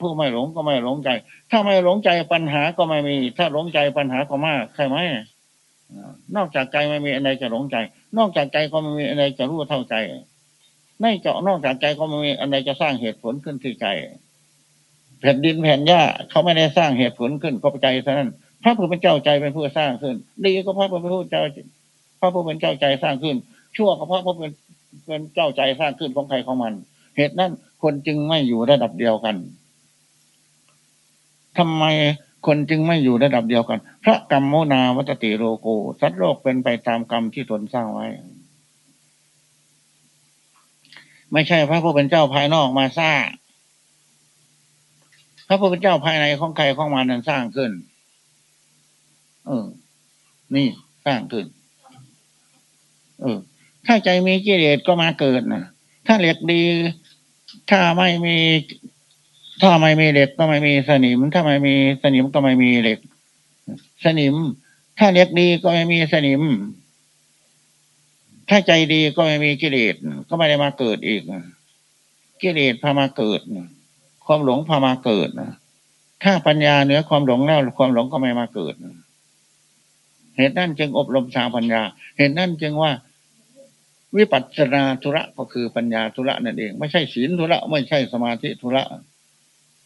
ผู้ไม่หลงก็ไม่หลงใจ ถ้าไม่หลงใจปัญหาก็ไม่มี ถ้าหลงใจปัญหาก็มากใช่ไหมนอกจากใจไม่มีอะไรจะหลงใจ นอกจากใจก็ไม่มีอะไรจะรู้เท่าใจไม่เจาะนอกจากใจก็ไม่มีอะไรจะสร้างเหตุผลขึ้นที่ใจ แผ่นดินแผ่นหญ้าเขาไม่ได้สร้างเหตุผลขึ้นก็ใจเท่านั้นพระผู้เป็นเจ้าใจเป็นผู้สร้างขึ้นดีก็พระผู้เป็นผู้เจ้าพระผู้เป็นเจ้าใจสร้างขึ้น ชั่วก็พระผู้เป็นเป็นเจ้าใจสร้างขึ้นของใครของมัน เหตุนั้นคนจึงไม่อยู่ระดับเดียวกัน ทำไมคนจึงไม่อยู่ระดับเดียวกัน พระกรรมโมนาวัตติโลโก สัตว์โลกเป็นไปตามกรรมที่ตนสร้างไว้ ไม่ใช่พระผู้เป็นเจ้าภายนอกมาสร้าง พระผู้เป็นเจ้าภายในของใครของมันนั้นสร้างขึ้น เออ นี่สร้างขึ้น เออ ถ้าใจมีกิเลสก็มาเกิดนะถ้าเหล็กดี ถ้าไม่มี ถ้าไม่มีเหล็กก็ไม่มีสนิม ถ้าไม่มีสนิมก็ไม่มีเหล็ก สนิม ถ้าเหล็กดีก็ไม่มีสนิม ถ้าใจดีก็ไม่มีกิเลสก็ไม่ได้มาเกิดอีกกิเลสพามาเกิดความหลงพามาเกิดถ้าปัญญาเหนือความหลงแล้วความหลงก็ไม่มาเกิดเหตุนั้นจึงอบรมสางปัญญา เหตุนั้นจึงว่าวิปัสสนาธุระก็คือปัญญาธุระนั่นเอง ไม่ใช่ศีลธุระ ไม่ใช่สมาธิธุระ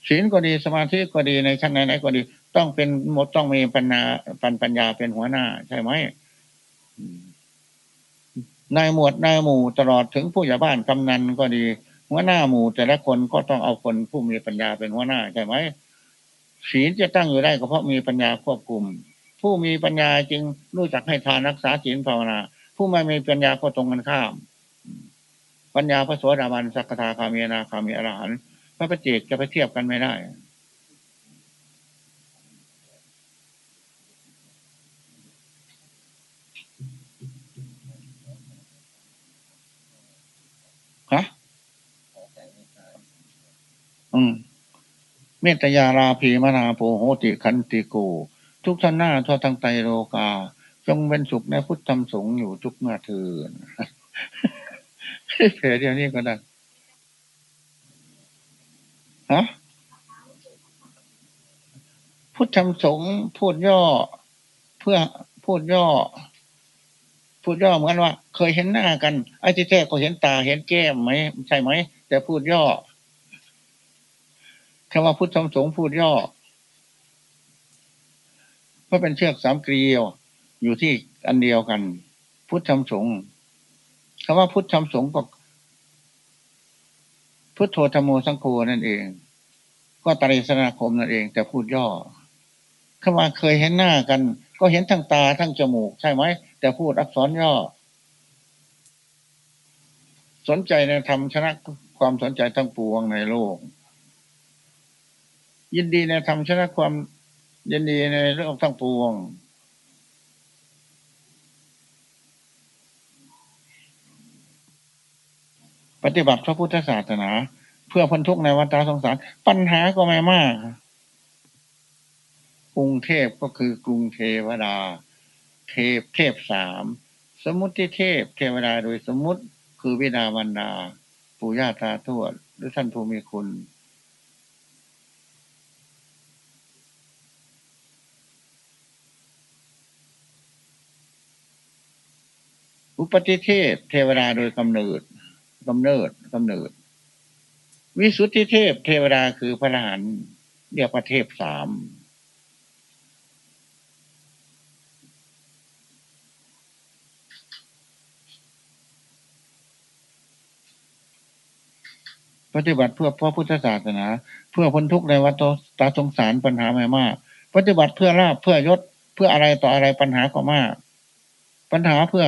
ศีลก็ดีสมาธิก็ดีในชั้นไหนๆก็ดี ต้องเป็นหมดต้องมีปัญญาปัญปัญญาเป็นหัวหน้า ใช่ไหมนายหมวดนายหมู่ตลอดถึงผู้ใหญ่บ้านกำนันก็ดี หัวหน้าหมู่แต่ละคนก็ต้องเอาคนผู้มีปัญญาเป็นหัวหน้าใช่ไหมศีลจะตั้งอยู่ได้ก็เพราะมีปัญญาควบคุม ผู้มีปัญญาจึงรู้จักให้ทานรักษาศีลภาวนา ผู้ไม่มีปัญญาก็ตรงกันข้าม ปัญญาพระโสดาบันสักทาคามีนาคามีอรหันต์ ระปฏิเจกจะไปเทียบกันไม่ได้ฮะอืม เมตยาราภีมนาโพโหติคันติโก ทุกท่านหน้าทั่วทั้งไตโลกา จงเป็นสุขในพุทธธรรมสงฆ์อยู่ทุกเมื่อเทือนเพเดียวนี้ก็ได้ ฮะพุทธธรรมสงฆ์พูดย่อ เพื่อพูดย่อ พูดย่อเหมือนว่า เคยเห็นหน้ากันไอ้ที่แท้ก็เห็นตาเห็นแก้มไหมใช่ไหมแต่พูดย่อคำว่าพุทธธรรมสงฆ์พูดย่อเพราะเป็นเชือกสามเกลียว อยู่ที่อันเดียวกัน พุทธธรรมสงฆ์คำว่าพุทธธรรมสงฆ์ก็พุทโธธรรมโมสังโฆนั่นเอง ก็ตริสนาคมนั่นเอง แต่พูดย่อคำว่าเคยเห็นหน้ากัน ก็เห็นทั้งตาทั้งจมูก ใช่ไหม แต่พูดอักษรย่อ สนใจในธรรมชนะความสนใจทั้งปวงในโลก ยินดีในธรรมชนะความยินดีในเรื่องทั้งปวงปฏิบัติพระพุทธศาสนา เพื่อพ้นทุกข์ในวัฏสงสาร ปัญหาก็ไม่มาก กรุงเทพก็คือกรุงเทวดา เทพเทพสาม สมุติเทพ เทวดาโดยสมมติคือวิดาวันดา ปู่ย่าตาทวด หรือท่านผู้มีคุณอุปติเทพเทวดาโดยกำเนิดกำเนิดกำเนิด วิสุทธิเทพเทวดาคือพระอรหันต์เรียกว่าเทพสามปฏิบัติเพื่อพระพุทธศาสนา เพื่อพ้นทุกข์ในวัฏตาสงสารปัญหาไม่มาก ปฏิบัติเพื่อลาบเพื่อยศเพื่ออะไรต่ออะไรปัญหาก็มาก ปัญหาเพื่อ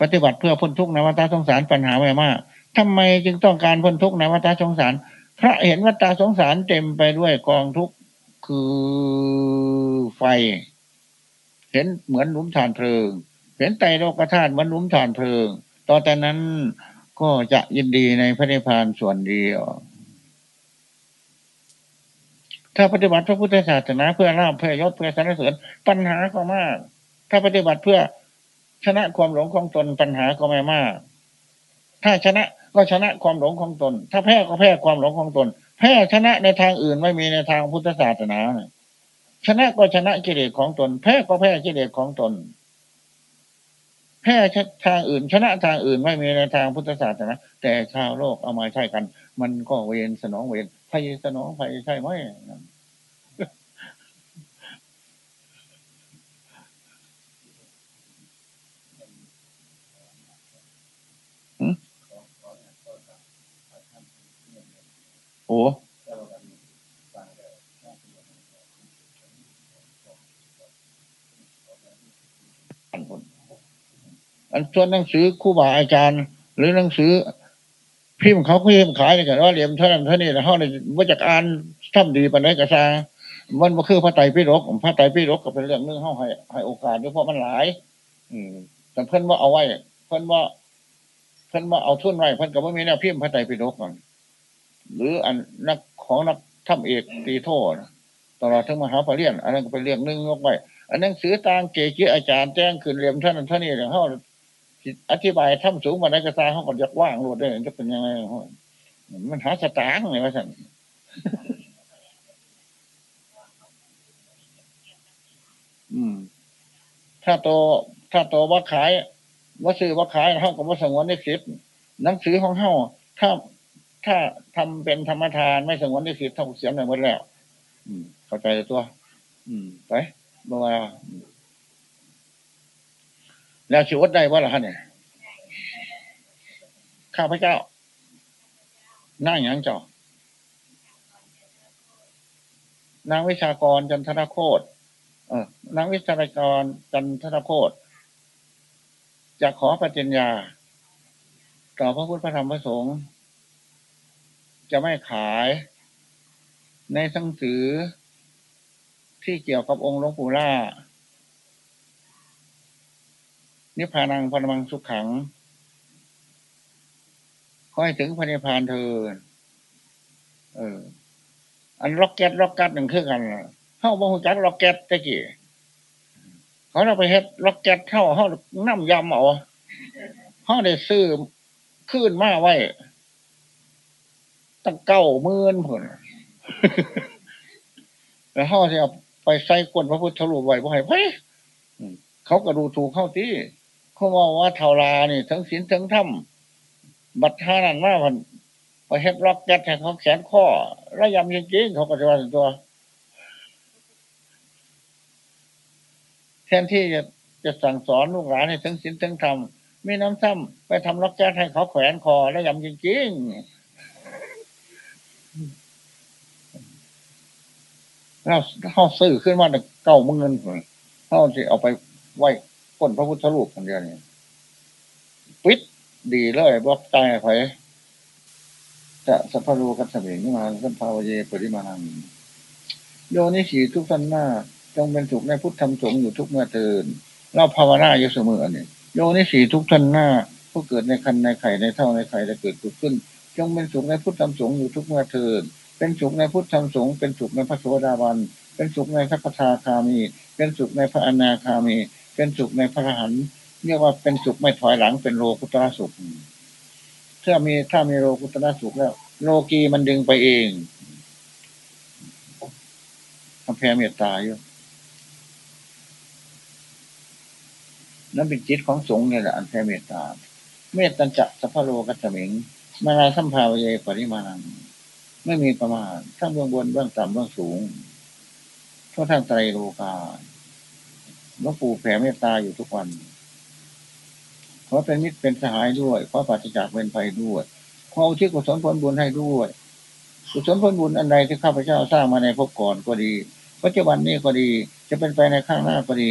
ปฏิบัติเพื่อพ้นทุกข์ในวัฏสงสารปัญหาไม่มาก ทำไมจึงต้องการพ้นทุกข์ในวัฏสงสาร พระเห็นวัฏสงสารเต็มไปด้วยกองทุกข์คือไฟ เห็นเหมือนหลุมฐานเพลิง เห็นไตโลกธาตุเหมือนหลุมฐานเพลิงตอนแต่นั้นก็จะยินดีในพระนิพพานส่วนเดียว ถ้าปฏิบัติพระพุทธศาสนาเพื่อลาภเพื่อยศเพื่อสรรเสริญปัญหาก็มาก ถ้าปฏิบัติเพื่อชนะความหลงของตนปัญหาก็ไม่มาก ถ้าชนะ ก็ชนะความหลงของตน ถ้าแพ้ก็แพ้ความหลงของตน แพ้ชนะในทางอื่นไม่มีในทางพุทธศาสนาชนะก็ชนะกิเลสของตน แพ้ก็แพ้กิเลสของตน แพ้ทางอื่น ชนะทางอื่นไม่มีในทางพุทธศาสนาแต่ชาวโลกเอามาใช้กัน มันก็เวรสนองเวรภัยสนองภัยใช่ไหม อ้อันส่วนหนังสือคู่บาอาจารย์ หรือหนังสือ พิมพ์เขาพิมพ์ขายเนี่ยกันว่าเหลี่ยมเท่านั้นเท่านี้นะเขาเลยว่าจากอ่านทำดีปันไดกระซามันก็คือพระไตรปิฎกพระไตรปิฎกก็เป็นเรื่องนึงเขาให้ให้โอกาสด้วยเพราะมันหลาย อืมแต่เพิ่นว่าเอาไว้ เพิ่นว่าเพิ่นว่าเอาทุนไว้เพิ่นก็ว่ามีแนวพิมพ์พระไตรปิฎกก่อน หรืออันนักของนักทำเอกตีโทษตลอดทั้งมหาปรริญญาอันนั้นก็เป็นเรื่องนึงยกไว้ อันนั้นสือต่างเก๋ๆอาจารย์แจ้งขึ้นเรียมท่านท่านนี้เขาอธิบายทำสูงมาในกระซาเขาก็จะว่างรวดได้จะเป็นยังไงมันหาสตางค์ไงวะสันถ้าโตถ้าโตว่าขายว่าซื้อว่าขายเขาก็ว่าสงวนได้สิทธิ์หนังสือของเขาถ้า ถ้าทำเป็นธรรมทานไม่สงวนได้สิทธิ์เท่าเสียในหมดแล้ว อืม เข้าใจตัว อืม ไปบ่ว่าแล้วชีวิตได้ว่าละเนี่ยข้าพเจ้านั่งอย่างเจ้านางวิชากรจันทรโคตเออนางวิชากรจันทรโคตจะขอปฏิญญา ต่อพระพุทธพระธรรมพระสงฆ์ จะไม่ขาย ในหนังสือ ที่เกี่ยวกับองค์หลวงปู่ล่า นิพพานังพนมังสุขขังขอให้ถึงพระนิพพานเถิดเออ อันล็อกแก๊สล็อกกัดหนึ่งคือกันเข้าบ่หูจักล็อกแก๊สตะกี้เขาเราไปเฮ็ดล็อกแก๊สเข้าเขาน้ำยำเอาเขาได้ซื้อขึ้นมาไว้ ตั้งเก้าหมื่นผลแล้วเขาจะเอาไปใส่กวนพระพุทธรูปไว้บ่ให้ไปเขาก็ดูถูกเข้าที่เขาบอกว่าเทารานี่ทั้งศีลทั้งธรรมบัตรท่านั้นว่ามันไปเฮ็ดล็อกแก๊สแทงเขาแขนข้อระยำจริงๆเขาก็จะว่าตัว แทนที่จะจะสั่งสอนลูกหลานให้ทั้งศีลทั้งธรรมมีน้ำซ้ำไปทำล็อกแก๊สให้เขาแขวนคอระยำจริงๆ เราเขาซื้อขึ้นมาเก้ามื่นเขาจะเอาไปไหว้ก้นพระพุทธรูปคนเดียวนี่ปิดดีเลยบอกตายไปจะสัพพรูกัสเมนิมาสัมภาวเยปริมาณังโยนิสีทุกท่านหน้าจงเป็นสุขในพุทธธรรมสงฆ์อยู่ทุกเมื่อเตือนเราภาวนาอยู่เสมอเนี่ยโยนิสีทุกท่านหน้าผู้เกิดในคันในไข่ในเท่าในไข่จะเกิดกุดขึ้น จงเป็นสุขในพุทธธรรมสงฆ์อยู่ทุกเมื่อเตือน เป็นสุขในพุทธธรรมสงฆ์เป็นสุขในพระโสดาบัน เป็นสุขในพระคาคามี เป็นสุขในพระอนาคามี เป็นสุขในพระอรหันต์เรียกว่าเป็นสุขไม่ถอยหลังเป็นโลกุตระสุขถ้ามีถ้ามีโลกุตระสุขแล้ว โลกีมันดึงไปเองทำแพ้เมตตาอยู่นั่นเป็นจิตของสงฆ์นี่แหละอันแพ้เมตตา เมตตัญจะสัพพโลกัสมิงมาลาสัมภาวเยปริมาณัง ไม่มีประมาณทั้งเบื้องบนเบื้องต่ำเบื้องสูงทั่วทั้งไตรโลกาหลวงปู่แผ่เมตตาอยู่ทุกวันขอเป็นมิตรเป็นสหายด้วยขอปราศจากเป็นภัยด้วยขออุทิศกุศลผลบุญให้ด้วยกุศลผลบุญอันใดที่ข้าพเจ้าสร้างมาในภพก่อนก็ดีปัจจุบันนี้ก็ดี จะเป็นไปในข้างหน้าก็ดี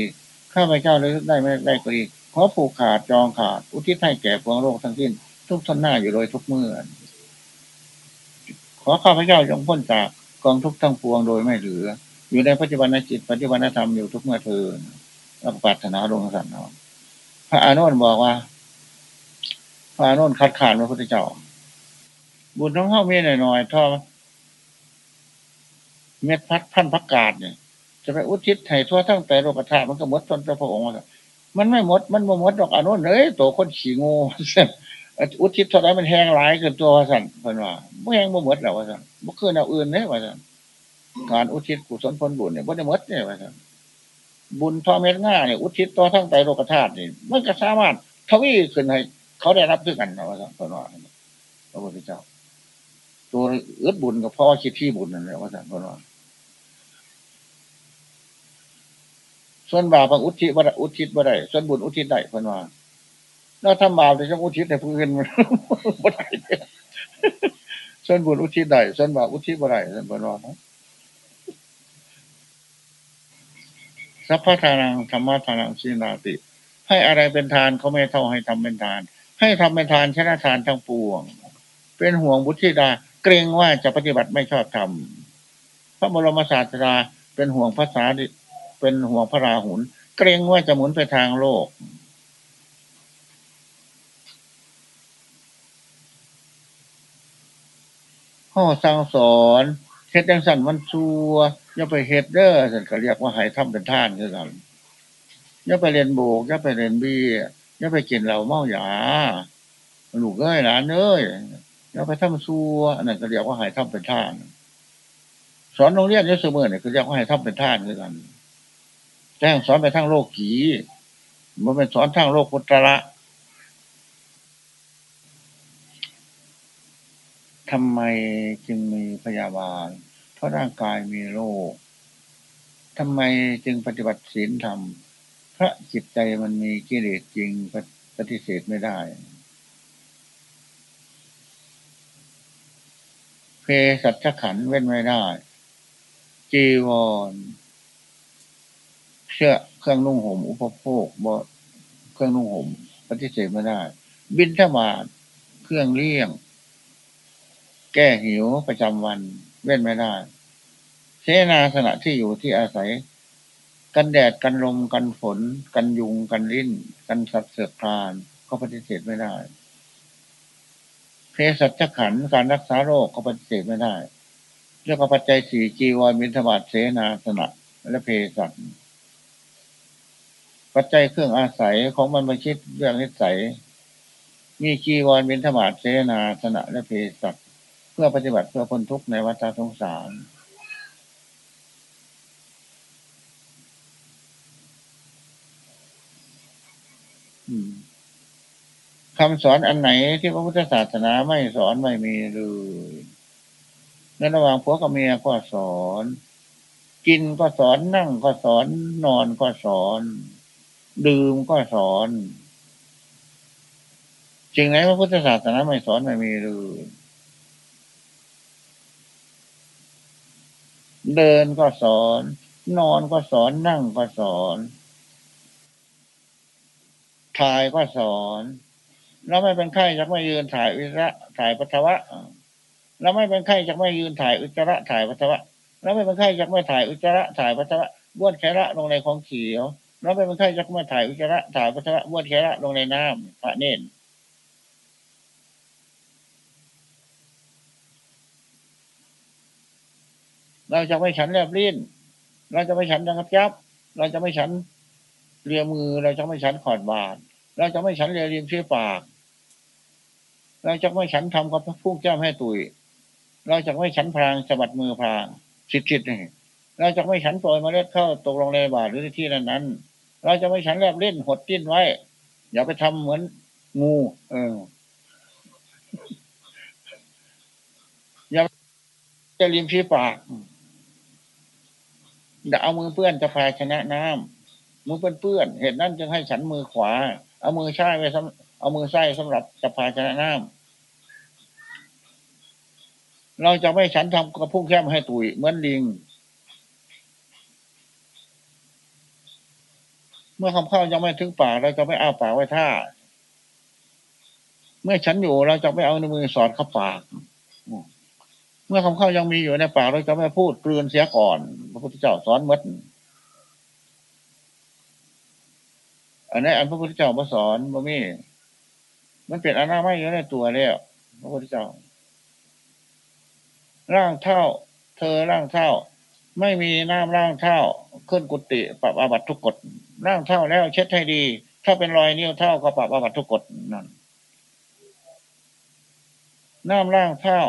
ข้าพเจ้าเลยได้ไม่ได้ก็ดีขอผูกขาดจองขาด อุทิศให้แก่พวงโลกทั้งสิ้น ทุกท่านหน้าอยู่โดยทุกเมื่อ ขอข้าพเจ้าจงพ้นจากกองทุกข์ทั้งปวงโดยไม่เหลือ อยู่ในปัจจุบันจิตปัจจุบันธรรมอยู่ทุกเมื่อเธอรับปรารถนาลงสันนอพระอานนท์บอกว่า พระอานนท์คัดค้านพระพุทธเจ้า บุญท้องเข้าเมียหน่อยๆท่อเม็ดพัดพันพักกาดเนี่ยจะไปอุทิศให้ทั่วทั้งแต่โลกธาตุมันก็หมดตนพระองค์มันไม่หมด มันบ่หมดดอกอานนท์เอ้ยตัวคนขี่งู อุทิศเท่าไรมันแห้งหลายเกินตัวว่าสั่นเพิ่นว่าไม่แห้งบ่หมดแล้วว่าสั่นบ่คืนเอาอื่นเนี่ยว่าสั่นการอุทิศกุศลผลบุญเนี่ยบ่ได้หมดเนี่ยว่าสั่นบุญทอเม็ดง่าเนี่ยอุทิศต่อทั้งใจโลกธาตุนี่มันก็สามารถทวีขึ้นให้เขาได้รับด้วยกันนะว่าสั่นเพิ่นว่าพระพุทธเจ้า ตัวอึดบุญกับพ่อคิดที่บุญนั่นแหละว่าสั่นเพิ่นว่าส่วนบาปอุทิศบ่ได้อุทิศบ่ได้ส่วนบุญอุทิศได้เพิ่นว่า เราทำบาปแต่จะอุทิศแต่ผู้อื่นมันบ่ได้ส่วนบุญอุทิศได้ส่วนบาปอุทิศบ่ได้ส่วนบ่รสัพพทานังธรรมะทานังสีนาติ ให้อะไรเป็นทานเขาไม่เท่าให้ทำเป็นทาน ให้ทำเป็นทานชนะทานทั้งปวง เป็นห่วงบุตรธิดา เกรงว่าจะปฏิบัติไม่ชอบธรรมพระบรมศาสดาเป็นห่วงภาษาเป็นห่วงพระราหุลเกรงว่าจะหมุนไปทางโลก ข้อสั่งสอนเฮ็ดยังสั่นมันชัวอย่าไปเฮ็ดเด้อสันก็เรียกว่าหายทำเป็นท่านคือกันอย่าไปเรียนโบกอย่าไปเรียนบี้อย่าไปกินเหล้าเมาหยาลูกเอ้ยหลานเอ้ยอย่าไปทำชัวอันั่นก็เรียกว่าหายทำเป็นท่าน สอนโรงเรียนเยอะเสมอเนี่ยคือเรียกว่าหายทำเป็นท่านคือกันแจ้งสอนไปทั้งโลกกีมันเป็นสอนทั้งโลกพุทธละ ทำไมจึงมีพยาบาล เพราะร่างกายมีโรคทำไมจึงปฏิบัติศีลธรรม พระจิตใจมันมีกิเลสจริงปฏิเสธไม่ได้ เพสัชขันเว้นไม่ได้ จีวรเชื่อเครื่องนุ่งห่มอุปโภคบ่เครื่องนุ่งห่มปฏิเสธไม่ได้ บินธบาตเครื่องเลี้ยง แก้หิวประจำวัน เว้นไม่ได้เสนาสนะที่อยู่ที่อาศัย กันแดดกันลมกันฝน กันยุงกันลิ้น กันสัตว์เสือคลานก็ปฏิเสธไม่ได้เพศสัจขันการรักษาโรคก็ปฏิเสธไม่ได้เรื่องปัจจัยสี่จีวรมินทบาทเสนาสนะและเพศัตปัจจัยเครื่องอาศัยของมันมาคิดเรื่องนิสัย มีจีวรมินทบาทเสนาสนะและเพศัต เพื่อปฏิบัติเพื่อพ้นทุกข์ในวัฏสงสารคำสอนอันไหนที่พระพุทธศาสนาไม่สอนไม่มีเลยในระหว่างผัวกับเมียก็สอน กินก็สอนนั่งก็สอน นอนก็สอน ดื่มก็สอนจริงไหมพระพุทธศาสนาไม่สอนไม่มีเลย เดินก็สอน นอนก็สอนนั่งก็สอนถ่ายก็สอนเราไม่เป็นไข้จะไม่ยืนถ่ายอุจจาระถ่ายปัสสาวะเราไม่เป็นไข้จะไม่ยืนถ่ายอุจจาระถ่ายปัสสาวะเราไม่เป็นไข้จะไม่ถ่ายอุจจาระถ่ายปัสสาวะบ้วนแคระลงในของเขียวเราไม่เป็นไข้จะไม่ถ่ายอุจจาระถ่ายปัสสาวะบ้วนแคระลงในน้ำพระเนต เราจะไม่ฉันแลบลิ้นเราจะไม่ฉันดังกับยับ เราจะไม่ฉันเรียมือ เราจะไม่ฉันขอดบาทเราจะไม่ฉันเรียริมที่ปาก เราจะไม่ฉันทำกับพุ่งแก้มให้ตุย เราจะไม่ฉันพรางสะบัดมือพรางชิดชิดนี่เราจะไม่ฉันโปรยมเมล็ดเข้าตกลงในบาทหรือที่นั้นนั้นเราจะไม่ฉันแลบเล่นหดติ้นไว้ อย่าไปทำเหมือนงู เออ อย่าจะริมที่ปาก เดี๋ยวเอามือเปื้อนจะพาชนะน้ำมือเปื้อนเปื้อนเหตุนั้นจึงให้ฉันมือขวา เอามือซ้ายไว้สเอามือซ้ายสำหรับจะพาชนะน้ำเราจะไม่ฉันทำกระพุ้งแค้มให้ตุยเหมือนลิง เมื่อคำเข้ายังไม่ถึงปากเราจะไม่อ้าปากไว้ท่า เมื่อฉันอยู่เราจะไม่เอาในมือสอดเข้าปาก เมื่อคำเข้ายังมีอยู่ในปากเราจะไม่พูดกลืนเสียก่อน พระพุทธเจ้าสอนมดอันนี้อันพระพุทธเจ้ามาสอนบ่มีมันเป็นอนาไม่อยู่ในตัวแล้วพระพุทธเจ้า ร่างเท่า เธอร่างเท่า ไม่มีน้ำร่างเท่า ขึ้นกุฏิปรับอาบัตทุกกฎร่างเท่าแล้วเช็ดให้ดี ถ้าเป็นรอยนิ้วเท่าก็ปรับอาบัตทุกกฎนั่นน้ำล่างเท้า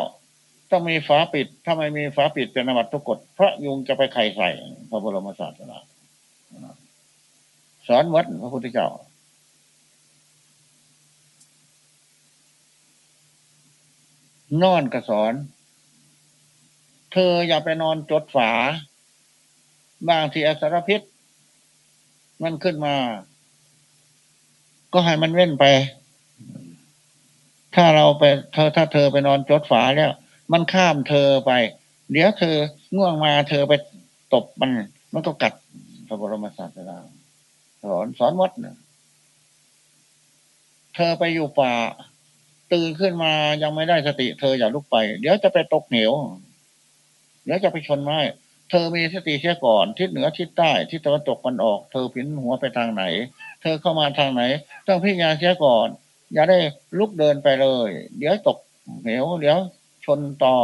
ต้องมีฝาปิด ถ้าไม่มีฝาปิดเป็นอวัตทุกกฎเพราะยุงจะไปไข่ใส่พระบรมศาสดาสอนวัดพระพุทธเจ้า นอนกระสอน เธออย่าไปนอนจดฝา บางทีอสารพิษ มันขึ้นมา ก็ให้มันเว้นไป ถ้าเราไปเธอถ้าเธอไปนอนจดฝาแล้ว มันข้ามเธอไป เดี๋ยวเธอง่วงมาเธอไปตบมัน มันก็กัดพระบรมศาสดาสอนสอนวัดเนี่เธอไปอยู่ป่า ตื่นขึ้นมายังไม่ได้สติ เธออย่าลุกไป เดี๋ยวจะไปตกเหนียวเดี๋ยวจะไปชนไม้เธอมีสติเสียก่อนทิศเหนือทิศใต้ทิศตะวันตกมันออก เธอพินหัวไปทางไหน เธอเข้ามาทางไหน ต้องพิจารณาเสียก่อน อย่าได้ลุกเดินไปเลย เดี๋ยวตกเหวเดี๋ยว ชนต่อ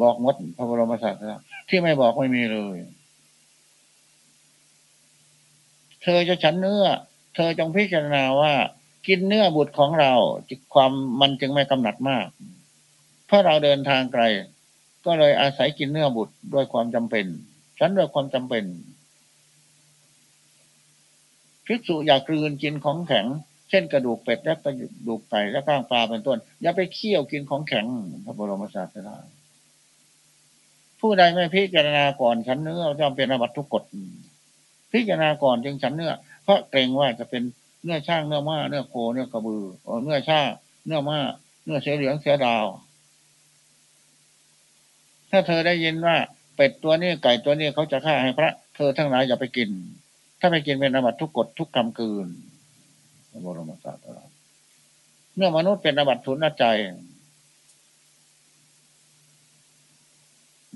บอกมดพระบรมศาสดาที่ไม่บอกไม่มีเลย เธอจะฉันเนื้อ เธอจงพิจารณาว่า กินเนื้อบุตรของเราความมันจึงไม่กำหนัดมาก เพราะเราเดินทางไกล ก็เลยอาศัยกินเนื้อบุตรด้วยความจำเป็น ฉันด้วยความจำเป็นพิสูจอยากกลืนกินของแข็ง เช่นกระดูกเป็ดและกระดูกไก่และก้างปลาเป็นต้น อย่าไปเคี่ยวกินของแข็งพระบรมศาสดาผู้ใดไม่พิจารณาก่อนฉันเนื้อจะเป็นอบัตทุกกฎพิจารณาก่อนจึงฉันเนื้อ เพราะเกรงว่าจะเป็นเนื้อช่างเนื้อม้าเนื้อโคเนื้อกระบือเนื้อช่างเนื้อม้าเนื้อเสือเหลืองเสือดาว ถ้าเธอได้ยินว่า เป็ดตัวนี้ไก่ตัวนี้เขาจะฆ่าให้พระ เธอทั้งหลายอย่าไปกิน ถ้าไปกินเป็นอบัตทุกกฎทุกกรรมกืน บรมศาสดาเนื้อมนุษย์เป็นอบัตทุนใจ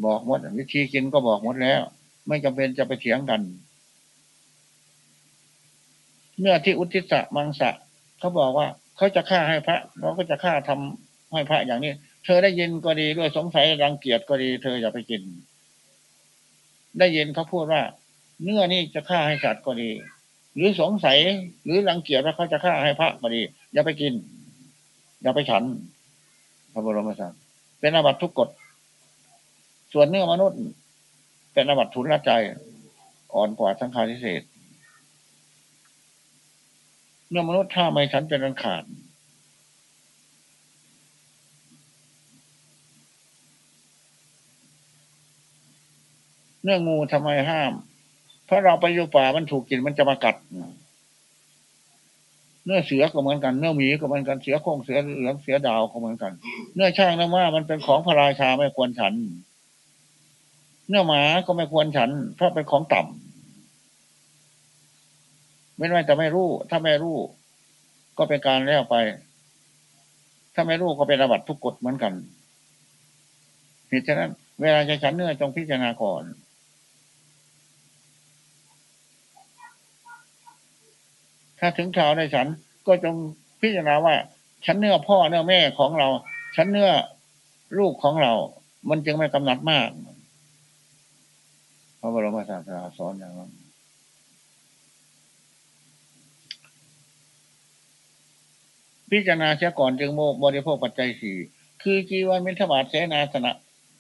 บอกหมดวิธีกินก็บอกหมดแล้ว ไม่จำเป็นจะไปเถียงกันเนื้อที่อุทิศมังสะเขาบอกว่า เขาจะฆ่าให้พระเราก็จะฆ่าทำให้พระอย่างนี้ เธอได้ยินก็ดีด้วยสงสัยรังเกียจก็ดี เธออย่าไปกิน ได้ยินเขาพูดว่าเนื้อนี่จะฆ่าให้สัตว์ก็ดี หรือสงสัย หรือรังเกียจว่าเขาจะฆ่าให้พระก็ดี อย่าไปกิน อย่าไปฉัน พระบรมศาสดาเป็นอาบัตทุกกฎ ส่วนเนื้อมนุษย์ เป็นอาบัตทุนละใจ อ่อนกว่าสังขารทิเศษเนื้อมนุษย์ถ้าไม่ฉันเป็นอันขาดเนื้องูทำไมห้าม เพราเราไปอยู่ป่ามันถูกกินมันจะมากัดเนื้อเสือก็เหมือนกันเนื้อหมีก็เหมือนกันเสือโค้งเสือเหลืองเสือดาวก็เหมือนกัน เนื้อช่างเนื้อม้ามันเป็นของพระราชาไม่ควรฉัน เนื้อหมาก็ไม่ควรฉัน เพราะเป็นของต่ำไม่ว่าจะไม่รู้ ถ้าไม่รู้ ก็เป็นการแล้วไป ถ้าไม่รู้ก็เป็นระบัดทุกกฎเหมือนกันเหตุฉะนั้น เวลาจะฉันเนื้อจงพิจารณาก่อน ถ้าถึงข่าวในฉันก็จงพิจารณาว่า ฉันเนื้อพ่อเนื้อแม่ของเรา ฉันเนื้อลูกของเรา มันจึงไม่กำหนัดมากพระบรมศาสดาสอนอย่างนั้นพิจารณาเสียก่อนจึงโมบริโภคปัจจัยสี่คือจีวันมิถบาทเสนาสนะ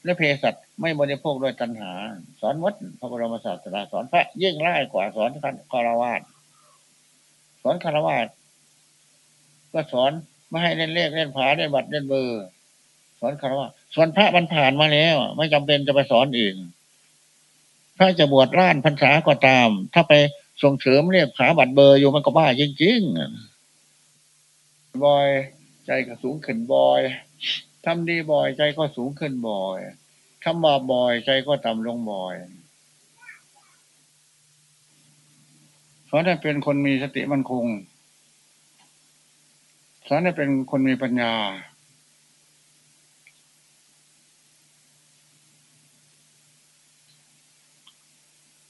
และเพศัตไม่บริโภคด้วยตัณหา สอนวัดพระบรมศาสดาสอนพระยิ่งไล่กว่าสอนคารวาส สอนคารวาสก็สอนไม่ให้เล่นเลขเล่นผาเล่นบัตรเล่นเบอร์ สอนคารวะสอนพระมันผ่านมาแล้ว ไม่จำเป็นจะไปสอนเองถ้าจะบวชร่านพรรษาก็ตาม ถ้าไปส่งเสริมเรียกผาบัตรเบอร์อยู่มันก็บ้าจริงๆบอยใจก็สูงขึ้นบอยทำดีบ่อยใจก็สูงขึ้นบ่อยทำบาปบ่อยใจก็ต่ำลงบ่อย สอนให้เป็นคนมีสติมั่นคง สอนให้เป็นคนมีปัญญา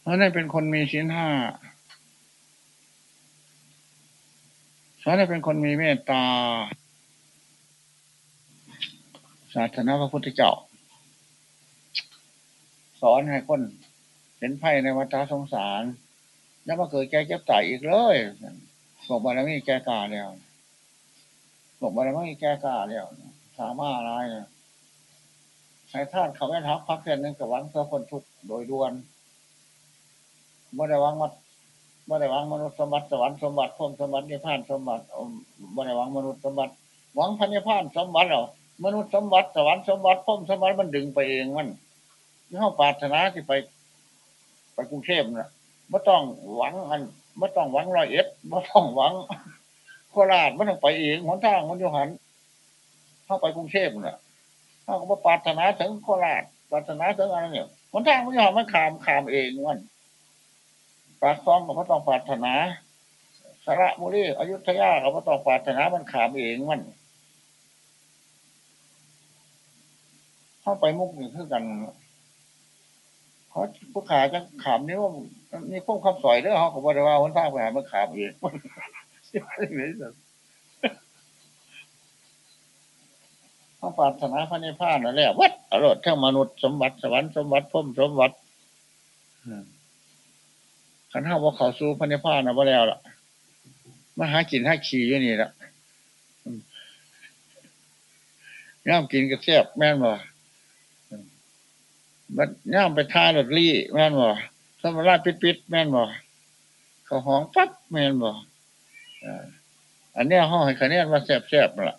สอนให้เป็นคนมีศีลห้า สอนให้เป็นคนมีเมตตา ศาสนาพระพุทธเจ้า สอนให้คนเห็นไพ่ในวัฏสงสาร แล้วมาเกิดแก่เจ็บตายอีกเลยบอกบารมีแก่กาแล้วบอกบารมีแก่กาแล้วสามารถอะไรให้ท่านเขาไม่ทักพักเพียนนึงกับวังเพื่อคนทุกโดยด่วนเมื่อได้วังมัดเมื่อได้วังมนุษย์สมบัติสวรรค์สมบัติพรมสมบัตินิพพานสมบัติเมื่อได้วังมนุษย์สมบัติหวังพันนิพพานสมบัติเหรอมนุษย์สมบัติสวรรค์สมบัติพรมสมบัติมันดึงไปเองมันนี่เขาปรารถนาที่ไป ไปกรุงเทพนะ ไม่ต้องหวังอันไม่ต้องหวังรอยเอ็ดไม่ต้องหวังโคราชไม่ต้องไปเองหนทางมันอยู่หันเข้าไปกรุงเทพน่ะเขาก็ปรารถนาถึงโคราชปรารถนาถึงอะไรเนี่ยหนทางมันอยู่หันมันขามขามเองมันปากซองก็ไม่ต้องปรารถนาสระบุรีอยุธยาเขาไม่ต้องปรารถนามันขามเองมันเข้าไปมุกหนึ่งคือกันเขาผู้ขาจะขามนี่ว่า มีพวกคำสอยเด้อเขาบอกว่าวันทางไปหามันขามเองเขาปรารถนาพระนิพพานนั่นแหละวัดอรรถทั้งมนุษย์สมบัติสวรรค์สมบัติพุ่มสมบัติขันห้าว่าเขาสู้พระนิพพานนะว่าแล้วล่ะมาหากินห้าขี่อยู่นี่ละย่ามกินกระเทียบแม่นบ่บัดย่ามไปทาหลดลี่แม่นบ่ สมราชปิดปิดแม่นบ่เขาห้องปั๊บแม่นบ่อันนี้ห้องให้คะแนนว่าแซ่บแซ่บล่ะ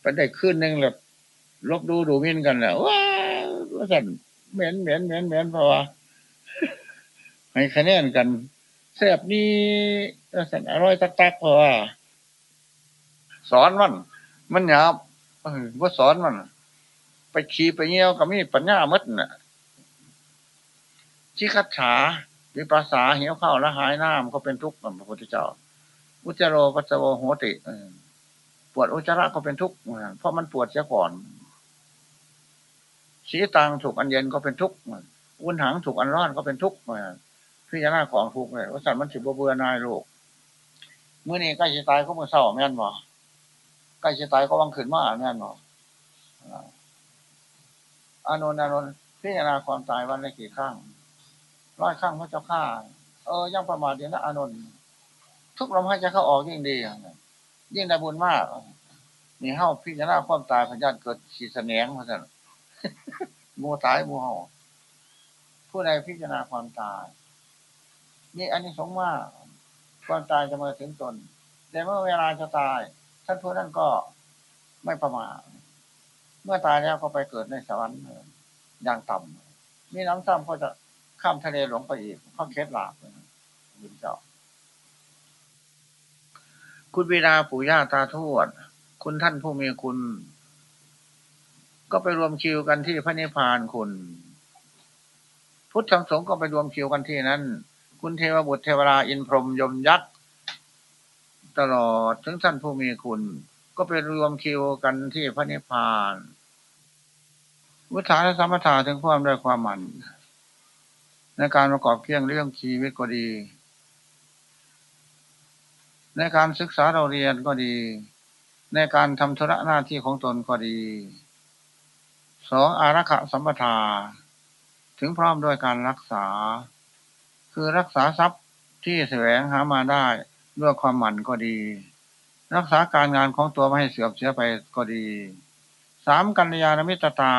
ไปได้ขึ้นหนึ่งแล้วลบดูดูมินกันแล้วว้าว่าสั่นเหม็นเหม็นเหม็นเหม็นเพราะว่าให้คะแนนกันแซ่บนี่สั่นอร่อยตักตักเพราะว่าสอนมัน มันหยาบว่าสอนมัน ไปขี่ไปเงี้ยวก็มีปัญญามัดน่ะ ชิคัดฉาวิปัสสาเหี่ยวข้าวและหายน้ำก็เป็นทุกข์พระพุทธเจ้า อุจโรปัสสาวโหติปวดอุจจาระก็เป็นทุกข์เพราะมันปวดเสียก่อนชีตังถูกอันเย็นก็เป็นทุกข์อุณหังถูกอันร้อนก็เป็นทุกข์พิจารณาของทุกข์เลยว่าสัตว์มันสิบเบื่อนายโลกเมื่อนี้ใกล้จะตายก็มือเศร้าแม่นบ่ใกล้จะตายก็วังขืนมาแม่นบ่อานนท์อานนท์พิจารณาความตายวันละกี่ครั้ง ร้อยครั้งพระเจ้าข้าเออยังประมาทเดียวนะอานนท์ทุกลมหายใจเข้าออกยิ่งดียิ่งได้บุญมากนี่เฮ้าพิจารณาความตายพญานเกิดขีดแสนงเพราะฉะนั้นมูตายมูเฮาผู้ใดพิจารณาความตายนี่อันนี้สงว่าความตายจะมาถึงตน แต่เมื่อเวลาจะตาย ท่านผู้นั้นก็ไม่ประมาทเมื่อตายแล้วก็ไปเกิดในสวรรค์อย่างต่ำมีน้ำซ้ำก็จะ ข้ามทะเลหลงไปอีกข้าเคล็ดหลาบยินเจ้า คุณบิดาปู่ย่าตาทวด คุณท่านผู้มีคุณ ก็ไปรวมคิวกันที่พระนิพพานคุณ พุทธธรรมสงฆ์ก็ไปรวมคิวกันที่นั้น คุณเทวบุตรเทวราอินพรมยมยักษ์ตลอดถึงท่านผู้มีคุณ ก็ไปรวมคิวกันที่พระนิพพานวุฒาและสมถะถึงความได้ความมัน ในการประกอบเพียงเรื่องชีวิตก็ดี ในการศึกษาเราเรียนก็ดี ในการทำธุระหน้าที่ของตนก็ดีสองอารักขสัมปทา ถึงพร้อมด้วยการรักษา คือรักษาทรัพย์ที่แสวงหามาได้ด้วยความหมั่นก็ดี รักษาการงานของตัวไม่ให้เสื่อมเสียไปก็ดี สามกัญญาณมิตรตา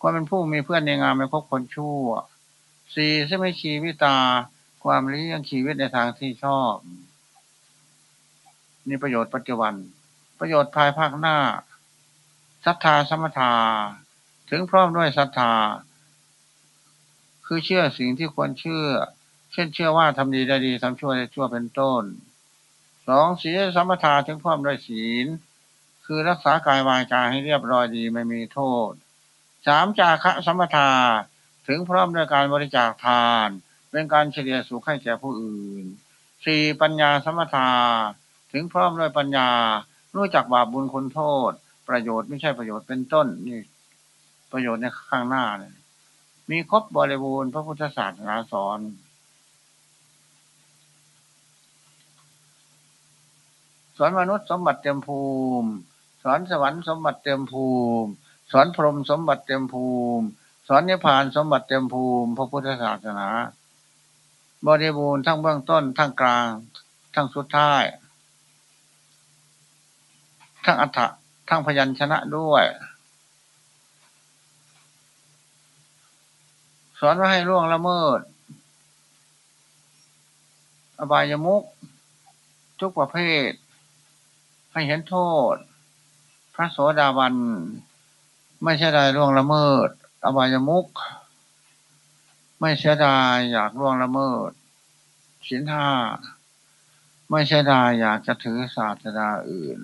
ความเป็นผู้มีเพื่อนในงานไม่คบคนชั่ว สี่ใช่ไหมชีวิตา ความเลี้ยงชีวิตในทางที่ชอบ นี่ประโยชน์ปัจจุบัน ประโยชน์ภายภาคหน้าศรัทธาสมถาถึงพร้อมด้วยศรัทธา คือเชื่อสิ่งที่ควรเชื่อ เช่นเชื่อว่าทำดีได้ดีทำชั่วได้ชั่วเป็นต้นสองศีลสมถาถึงพร้อมด้วยศีล คือรักษากายวาจาให้เรียบร้อยดีไม่มีโทษสามจาคะสมปทา ถึงพร้อมด้วยการบริจาคทาน เป็นการเฉลี่ยสุขให้แก่ผู้อื่นสี่ปัญญาสมปทาถึงพร้อมด้วยปัญญา รู้จักบาปบุญคุณโทษ ประโยชน์ไม่ใช่ประโยชน์เป็นต้นนี่ประโยชน์ในข้างหน้าเนี่ยมีครบบริบูรณ์พระพุทธศาสนาสอนสอนมนุษย์สมบัติเต็มภูมิ สอนสวรรค์สมบัติเต็มภูมิ สอนพรหมสมบัติเต็มภูมิ สอนนิพพานสมบัติเต็มภูมิพระพุทธศาสนา บริบูรณ์ทั้งเบื้องต้น ทั้งกลาง ทั้งสุดท้าย ทั้งอัฏฐทั้งพยัญชนะด้วย สอนว่าให้ล่วงละเมิด อบายมุกทุกประเภท ให้เห็นโทษ พระโสดาบัน ไม่ใช่ได้ล่วงละเมิด อบายมุกไม่เสียดายอยากล่วงละเมิดสินห้าไม่เสียดายอยากจะถือศาสดาอื่น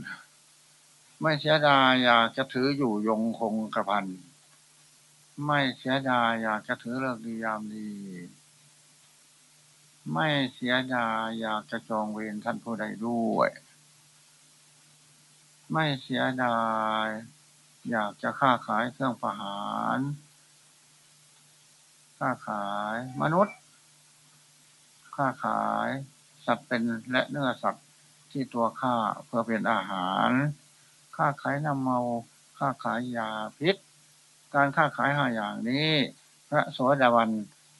ไม่เสียดายอยากจะถืออยู่ยงคงกระพันไม่เสียดายอยากจะถือเลิกดียามดี ไม่เสียดายอยากจะจองเวรท่านผู้ใดด้วย ไม่เสียดายอยากจะค้าขายเครื่องประหาร ค้าขายมนุษย์ ค้าขายสัตว์เป็นและเนื้อสัตว์ที่ตัวข้าเพื่อเป็นอาหาร ค้าขายน้ำเมา ค้าขายยาพิษ การค้าขายห้าอย่างนี้ พระโสดาบัน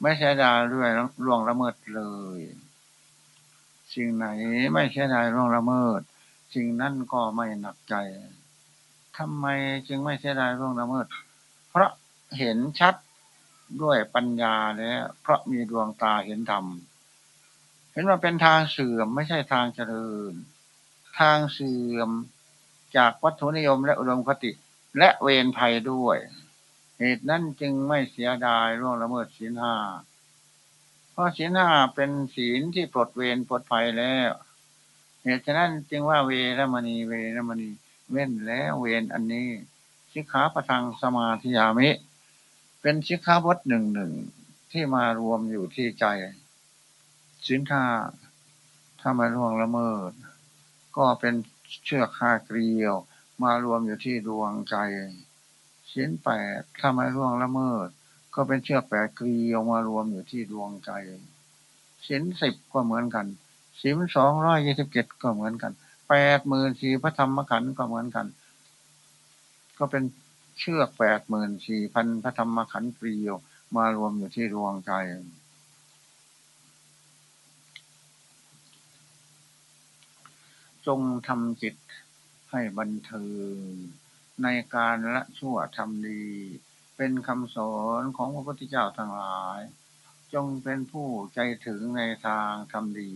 ไม่ใช่ดาด้วยล่วงละเมิดเลย สิ่งไหนไม่ใช่ดาล่วงละเมิดสิ่งนั้นก็ไม่หนักใจทำไมจึงไม่เสียดายล่วงละเมิด เพราะเห็นชัด ด้วยปัญญาแล้วเพราะมีดวงตาเห็นธรรม เห็นว่าเป็นทางเสื่อมไม่ใช่ทางเจริญ ทางเสื่อมจากวัตถุนิยมและอุดมคติ และเวรภัยด้วย เหตุนั้นจึงไม่เสียดายร่วงละเมิดศีลห้าเพราะศีลห้าเป็นศีลที่ปลดเวรปลดภัยแล้ว เหตุฉะนั้นจึงว่าเวรมณีเวรมณีเว้นแล้วเวรอันนี้สิกขาประทังสมาธิยามิ เป็นชิคาบทหนึ่งหนึ่งที่มารวมอยู่ที่ใจสินค้าถ้ามาล่วงละเมิด ก็เป็นเชือกคาเกลียว มารวมอยู่ที่ดวงใจสินแปดถ้ามาล่วงละเมิด ก็เป็นเชือกแปดเกลียวมารวมอยู่ที่ดวงใจสินสิบก็เหมือนกันสินสองร้อยยี่สิบเจ็ดก็เหมือนกันแปดหมื่นสี่พระธรรมขันธ์ก็เหมือนกัน ก็เป็น เชือกแปดหมื่นสี่พันพระธรรมขันธ์เกลียวมารวมอยู่ที่ดวงใจ จงทำจิตให้บันเทิงในการละชั่วทำดี เป็นคำสอนของพระพุทธเจ้าทั้งหลาย จงเป็นผู้ใจถึงในทางทำดี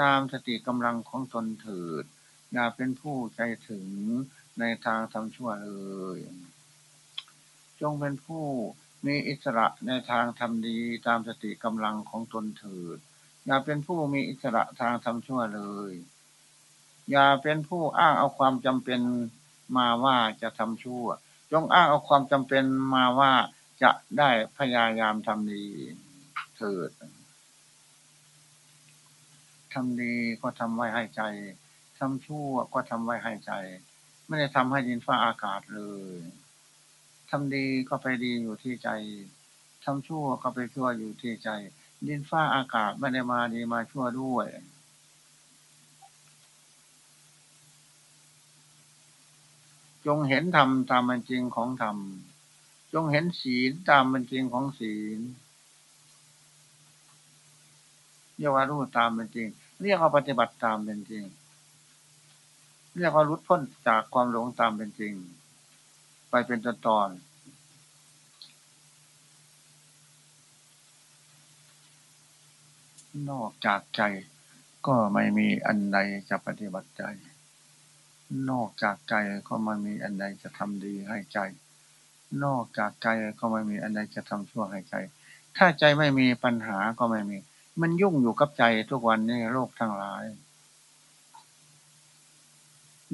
ตามสติกำลังของตนเถิด อย่าเป็นผู้ใจถึงในทางทำชั่วเลย จงเป็นผู้มีอิสระในทางทำดีตามสติกำลังของตนเถิด อย่าเป็นผู้มีอิสระทางทำชั่วเลย อย่าเป็นผู้อ้างเอาความจำเป็นมาว่าจะทำชั่ว จงอ้างเอาความจำเป็นมาว่าจะได้พยายามทำดีเถิดทำดีก็ทำไว้ให้ใจทำชั่วก็ทำไว้ให้ใจ ไม่ได้ทำให้ดินฟ้าอากาศเลย ทำดีก็ไปดีอยู่ที่ใจ ทำชั่วก็ไปชั่วอยู่ที่ใจ ดินฟ้าอากาศไม่ได้มาดีมาชั่วด้วย จงเห็นธรรมตามเป็นจริงของธรรม จงเห็นศีลตามเป็นจริงของศีลเรียกว่ารู้ตามเป็นจริง เรียกว่าปฏิบัติตามเป็นจริง เรียกว่ารุดพ้นจากความหลงตามเป็นจริง ไปเป็นตอนตอนนอกจากใจก็ไม่มีอันใดจะปฏิบัติใจ นอกจากใจก็ไม่มีอันใดจะทำดีให้ใจ นอกจากใจก็ไม่มีอันใดจะทำชั่วให้ใจ ถ้าใจไม่มีปัญหาก็ไม่มี มันยุ่งอยู่กับใจทุกวันนี้โลกทั้งหลาย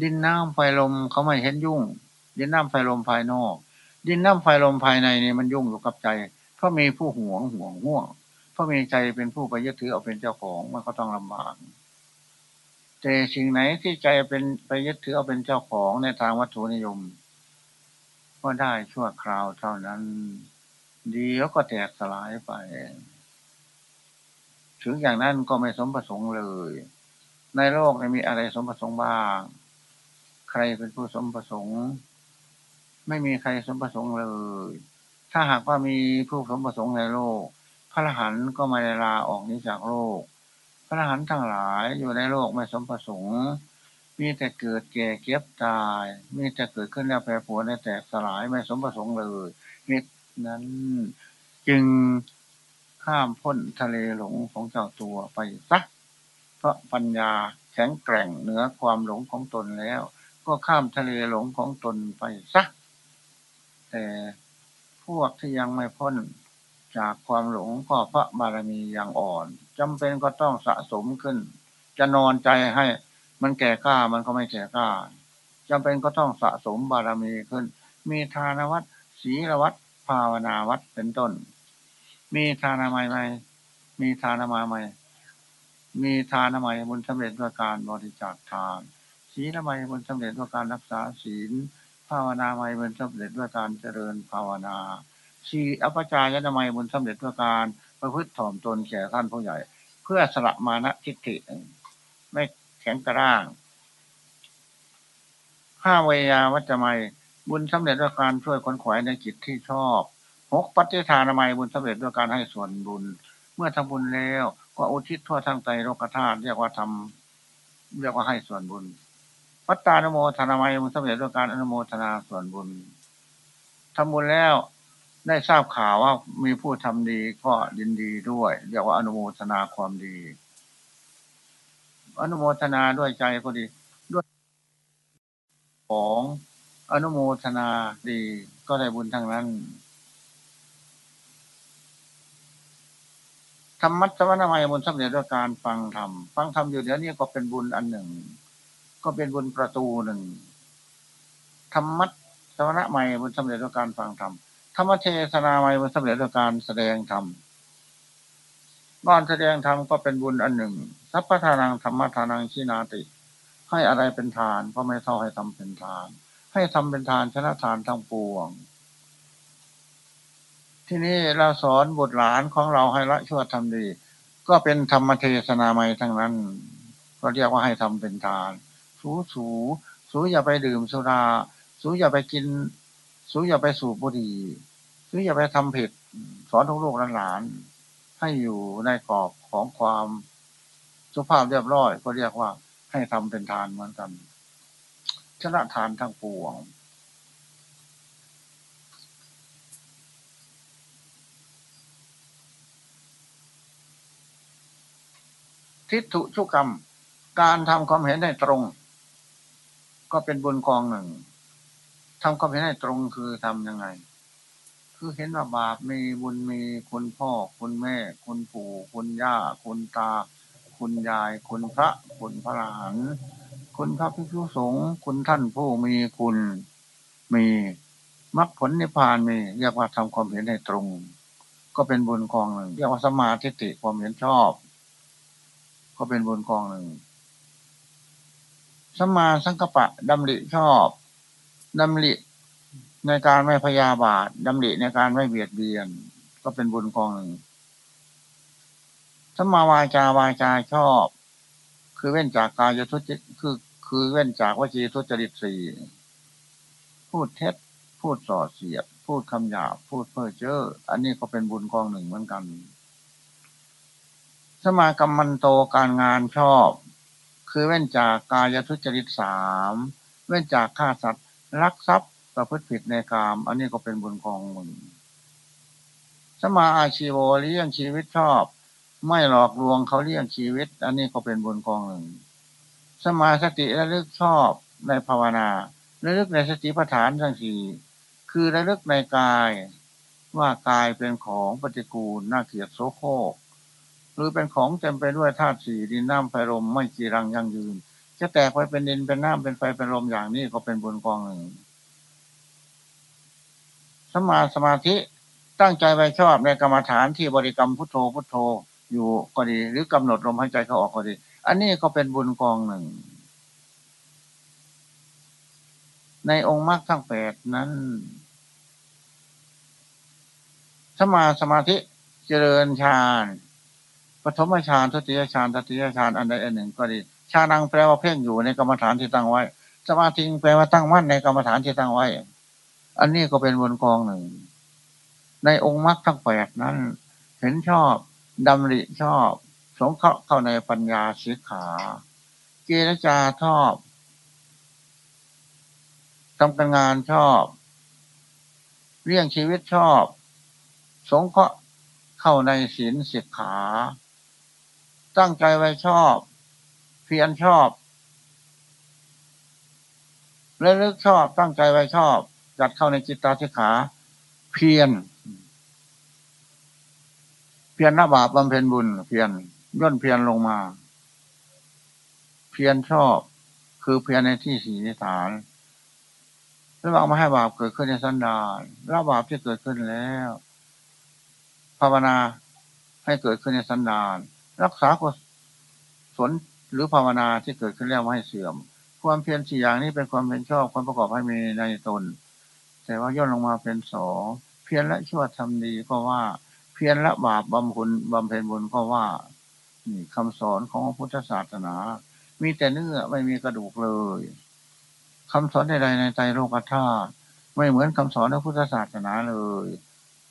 ดินน้ำไฟลมเขาไม่เห็นยุ่ง ดินน้ำไฟลมภายนอก ดินน้ำไฟลมภายในนี่มันยุ่งอยู่กับใจ เพราะมีผู้ห่วงห่วงห่วง เพราะมีใจเป็นผู้ไปยึดถือเอาเป็นเจ้าของมันก็ต้องลำบากแต่สิ่งไหนที่ใจเป็นไปยึดถือเอาเป็นเจ้าของในทางวัตถุนิยม ก็ได้ชั่วคราวเท่านั้น เดียวก็แตกสลายไป ถึงอย่างนั้นก็ไม่สมประสงค์เลย ในโลกมีอะไรสมประสงค์บ้าง ใครเป็นผู้สมประสงค์ ไม่มีใครสมประสงค์เลย ถ้าหากว่ามีผู้สมประสงค์ในโลก พระอรหันต์ก็ไม่ได้ลาออกนี้จากโลก พระอรหันต์ทั้งหลายอยู่ในโลกไม่สมประสงค์ มีแต่เกิดแก่เก็บตาย มีแต่เกิดขึ้นแล้วแปรปรวนแตกสลายไม่สมประสงค์เลยเหตุนั้นจึงข้ามพ้นทะเลหลงของเจ้าตัวไปสักเพราะปัญญาแข็งแกร่งเหนือความหลงของตนแล้ว ก็ข้ามทะเลหลงของตนไปสัก แต่พวกที่ยังไม่พ้นจากความหลงก็พระบารมียังอ่อนจำเป็นก็ต้องสะสมขึ้น จะนอนใจให้มันแก่กล้ามันก็ไม่แก่กล้าจำเป็นก็ต้องสะสมบารมีขึ้น มีทานวัดศีลวัดภาวนาวัดเป็นต้น มีทานามัยไหมมีทานามาไหมมีทานามัยบุญสำเร็จด้วยการบริจาคทานศีลไมบุญสำเร็จด้วยการรักษาศีล ภาวนาไมบุญสำเร็จด้วยการเจริญภาวนาชีอัปจายนามัยบุญสำเร็จด้วยการประพฤติถ่อมตนแก่ท่านผู้ใหญ่ เพื่อสละมานะทิฏฐิไม่แข็งกระด้างห้าเวยาวัจไมบุญสำเร็จด้วยการช่วยคนขวายในจิตที่ชอบหกปัจจิทานามัยบุญสำเร็จด้วยการให้ส่วนบุญ เมื่อทำบุญแล้ว ก็อุทิศทั่วทั้งใจโลกธาตุเรียกว่าทำเรียกว่าให้ส่วนบุญ ปัตตานโมธนามัยบุญสำเร็จด้วยการอนุโมทนาส่วนบุญทำบุญแล้วได้ทราบข่าวว่ามีผู้ทำดีก็ยินดีด้วย เรียกว่าอนุโมทนาความดี อนุโมทนาด้วยใจก็ดี ด้วยของอนุโมทนาดีก็ได้บุญทั้งนั้นธรรมะสวนามัยบุญสำเร็จด้วยการฟังธรรม ฟังธรรมอยู่เดี๋ยวนี้ก็เป็นบุญอันหนึ่ง ก็เป็นบุญประตูหนึ่ง ธรรมะสวนามัยบุญสำเร็จด้วยการฟังธรรม ธรรมเทศนาไว้บนสำเร็จด้วยการแสดงธรรมงานแสดงธรรมก็เป็นบุญอันหนึ่ง สัพพทานังธรรมทานังชินาติ ให้อะไรเป็นทานก็ไม่เท่าให้ทำเป็นทาน ให้ทำเป็นทานชนะทานทั้งปวง ที่นี้เราสอนบุตรหลานของเราให้ละชั่วทำดี ก็เป็นธรรมเทศนาไม่ทั้งนั้น ก็เรียกว่าให้ทำเป็นทาน สูสูสูอย่าไปดื่มสุรา สูอย่าไปกิน สูอย่าไปสูบบุหรี่หรือย่าไปทำผิด สอนทุกลูกหลาน ให้อยู่ในกรอบของความสุภาพเรียบร้อย ก็เรียกว่าให้ทำเป็นทานเหมือนกันชนะทานทั้งปวงทิฏฐุชุกรรม การทำความเห็นให้ตรง ก็เป็นบุญกองหนึ่งทำความเห็นให้ตรงคือทำยังไง คือเห็นว่าบาปมีบุญมีคุณพ่อ คุณแม่ คุณปู่คุณย่า คุณตา คุณยาย คุณพระ คุณพระหลาน คุณพระภิกษุสงฆ์คุณท่านผู้มีคุณมีมรรคผลนิพพานมี เรียกว่าทำความเห็นให้ตรง ก็เป็นบุญกองหนึ่ง เรียกว่าสมาธิติความเห็นชอบ ก็เป็นบุญกองหนึ่ง สมาสังกปะดำริชอบดำริในการไม่พยาบาทดำริในการไม่เบียดเบียน ก็เป็นบุญกองหนึ่งสมาวาจาวาจาชอบ คือเว้นจากกายทุจริตคือ คือเว้นจากวจีทุจริตสี่พูดเท็จ พูดส่อเสียด พูดคำหยาบพูดเพ้อเจ้ออันนี้ก็เป็นบุญกองหนึ่งเหมือนกัน สมากรรมันโตการงานชอบ คือเว้นจากกายทุจริตสามเว้นจากฆ่าสัตว์รักทรัพย์ประพฤติผิดในกาม อันนี้ก็เป็นบุญกองบุญสมาอาชีโวเลี้ยงชีวิตชอบ ไม่หลอกลวงเขาเลี้ยงชีวิต อันนี้ก็เป็นบุญกองหนึ่ง สมาสติระลึกชอบในภาวนาระลึกในสติปัฏฐานทั้งสี่คือระลึกในกายว่ากายเป็นของปฏิกูลน่าเกลียดโสโครก หรือเป็นของเต็มไปด้วยธาตุสี่ดินน้ำไฟลมไม่จีรังยั่งยืน จะแตกไปเป็นดินเป็นน้ำเป็นไฟเป็นลมอย่างนี้ก็เป็นบุญกองหนึ่งสมาสมาธิตั้งใจไปชอบในกรรมฐานที่บริกรรมพุทโธพุทโธอยู่ก็ดี หรือกำหนดลมหายใจเข้าออกก็ดี อันนี้ก็เป็นบุญกองหนึ่ง ในองค์มรรคทั้งแปดนั้นสมาสมาธิเจริญฌาน ฐมฌานทุติยฌานตติยฌานอันใดอันหนึ่งก็ดีฌานังแปลว่าเพ่งอยู่ในกรรมฐานที่ตั้งไว้ สมาธิแปลว่าตั้งมั่นในกรรมฐานที่ตั้งไว้ อันนี้ก็เป็นบนกองหนึ่ง ในองค์มรรคทั้งแปดนั้น เห็นชอบดำริชอบ สงเคราะห์เข้าในปัญญาสิกขาเจรจาชอบทำการงานชอบเลี้ยงชีวิตชอบ สงเคราะห์เข้าในศีลสิกขา ตั้งใจไว้ชอบ เพียรชอบและลึกชอบตั้งใจไว้ชอบ จัดเข้าในจิตตาสิขา เพียรเพียรละบาปบำเพ็ญบุญ เพียรย่นเพียรลงมา เพียรชอบ คือเพียรในที่สีนิฐานระวังไม่ให้บาปเกิดขึ้นในสันดานละบาปที่เกิดขึ้นแล้ว ภาวนาให้เกิดขึ้นในสันดาน รักษากุศลหรือภาวนาที่เกิดขึ้นแล้วไม่ให้เสื่อม ความเพียรสี่อย่างนี้เป็นความเป็นชอบความประกอบให้มีในตน แต่ว่าย่นลงมาเป็นสองเพียรละชั่วทำดีก็ว่า เพียรละบาปบำพุนบำเพ็ญบุญก็ว่า นี่คำสอนของพุทธศาสนา มีแต่เนื้อไม่มีกระดูกเลยคำสอนใดๆในใจโลกธาตุไม่เหมือนคำสอนในพุทธศาสนาเลย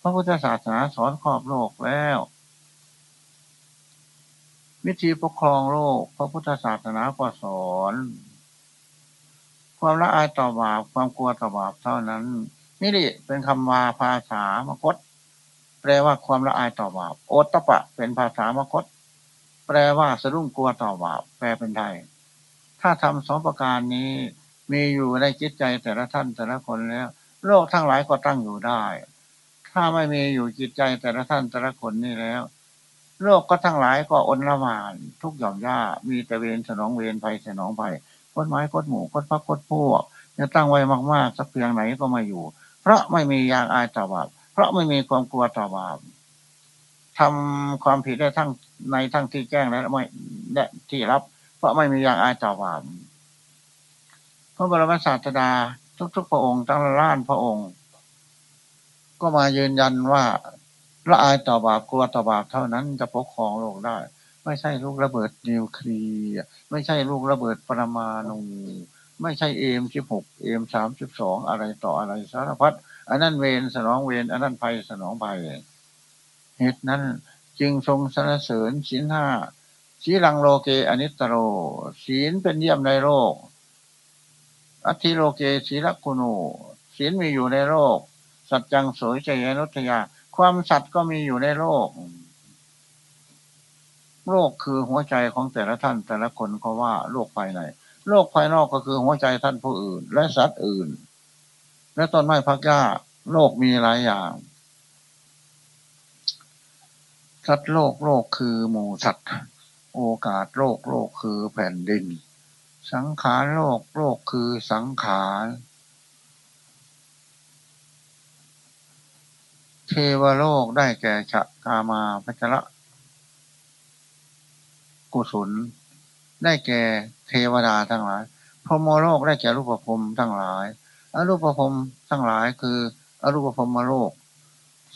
พระพุทธศาสนาสอนครอบโลกแล้ว วิธีปกครองโลกพระพุทธศาสนาก็สอน ความละอายต่อบาปความกลัวต่อบาปเท่านั้น นี่ดิเป็นคำวาภาษามคต แปลว่าความละอายต่อบาปโอตตะปะ เป็นภาษามคต แปลว่าสะดุ้งกลัวต่อบาปแปลเป็นไทย ถ้าทำสองประการนี้ มีอยู่ในจิตใจแต่ละท่านแต่ละคนแล้ว โลกทั้งหลายก็ตั้งอยู่ได้ ถ้าไม่มีอยู่จิตใจแต่ละท่านแต่ละคนนี่แล้ว โลกก็ทั้งหลายก็อนละมาน ทุกหย่อมย่า มีแต่เวรสนองเวรภัยสนองภัยกฎหมายกฎหมู่กฎพักกฎพวกจะตั้งไว้มากๆ สักเพียงไหนก็มาอยู่ เพราะไม่มียางอายต่อบาปเพราะไม่มีความกลัวต่อบาปทำความผิดได้ทั้งในทั้งที่แจ้งและไม่และที่รับ เพราะไม่มียางอายต่อบาปพระบรมศาสดาทุกๆพระองค์ตั้งล้านพระองค์ ก็มายืนยันว่า ละอายต่อบาปกลัวต่อบาปเท่านั้นจะปกครองโลกได้ ไม่ใช่ลูกระเบิดนิวเคลียร์ไม่ใช่ลูกระเบิดปรมาณูไม่ใช่ M สิบหก M สามสิบสองอะไรต่ออะไรสารพัดอันนั้นเวรสนองเวรอันนั้นภัยสนองภัยเหตุนั้นจึงทรงสรรเสริญศีลห้าสีลังโลเกอนุตตโร ศีลเป็นเยี่ยมในโลกอัตถิโลเก สีลคุโณศีลมีอยู่ในโลก สัจจังสวยใจนุทยา ความสัตย์ก็มีอยู่ในโลก โลกคือหัวใจของแต่ละท่านแต่ละคนเขาว่าโลกภายใน โลกภายนอกก็คือหัวใจท่านผู้อื่น และสัตว์อื่น และต้นไม้พักหญ้า โลกมีหลายอย่าง สัตว์โลกโลกคือหมูสัตว์ โอกาสโลกโลกคือแผ่นดิน สังขารโลกโลกคือสังขาร เทวโลกได้แก่ฉะกามาพัชระกุศล ได้แก่เทวดาทั้งหลายพรหมโลกได้แก่รูปภพทั้งหลายอรูปภพทั้งหลายคืออรูปภพมโลก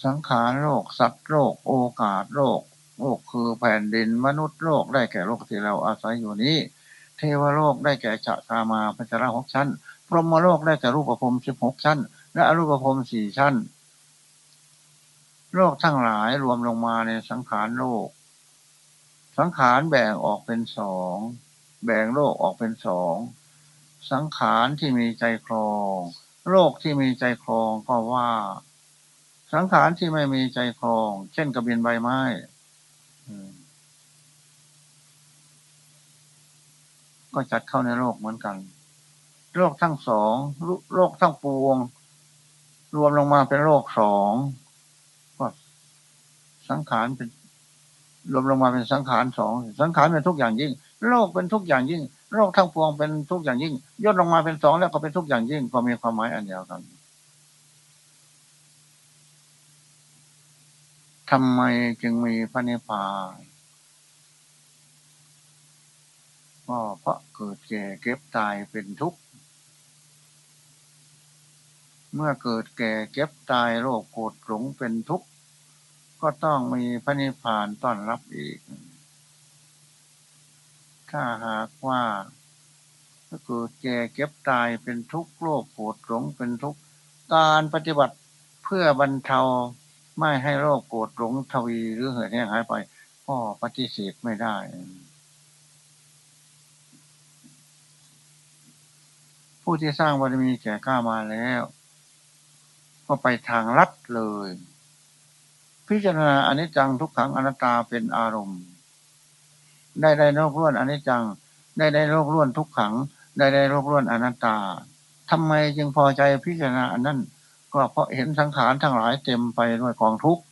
สังขารโลก สัตว์โลก โอกาสโลก โลกคือแผ่นดินมนุษย์โลกได้แก่โลกที่เราอาศัยอยู่นี้ เทวโลกได้แก่จะกามาพัชระหกชั้น พรหมโลกได้แก่รูปภพสิบหกชั้น และอรูปภพสี่ชั้น โลกทั้งหลายรวมลงมาในสังขารโลก สังขารแบ่งออกเป็นสอง แบ่งโลกออกเป็นสอง สังขารที่มีใจครอง โลกที่มีใจครองก็ว่า สังขารที่ไม่มีใจครอง เช่นกระเบินใบไม้ก็จัดเข้าในโลกเหมือนกัน โลกทั้งสอง โลกทั้งปวง รวมลงมาเป็นโลกสอง สังขารเป็นรวมลงมาเป็นสังขารสองสังขารเป็นทุกอย่างยิ่ง โลกเป็นทุกอย่างยิ่ง โลกทั้งปวงเป็นทุกอย่างยิ่งย่นลงมาเป็นสองแล้วก็เป็นทุกอย่างยิ่ง ก็มีความหมายอันเดียวกันทำไมจึงมีพระนิพพานก็เพราะเกิดแก่เก็บตายเป็นทุกข์ เมื่อเกิดแก่เก็บตายโรคโกรธหลงเป็นทุกข์ ก็ต้องมีพระนิพพานต้อนรับอีก ถ้าหากว่าถ้าเกิดแก่เก็บตายเป็นทุกข์โรคโกรธหลงเป็นทุกข์การปฏิบัติเพื่อบรรเทาไม่ให้โรคโกรธหลงทวีหรือเหือดแห้งหายไปก็ปฏิเสธไม่ได้ผผู้ที่สร้างบารมีแก่กล้ามาแล้ว ก็ไปทางลัดเลย พิจารณาอนิจจังทุกขังอนัตตาเป็นอารมณ์ ได้ได้โลกล้วนอนิจจัง ได้ได้โลกล้วนทุกขัง ได้ได้โลกล้วนอนัตตาทำไมจึงพอใจพิจารณาอันนั้นก็เพราะเห็นสังขารทั้งหลายเต็มไปด้วยกองทุกข์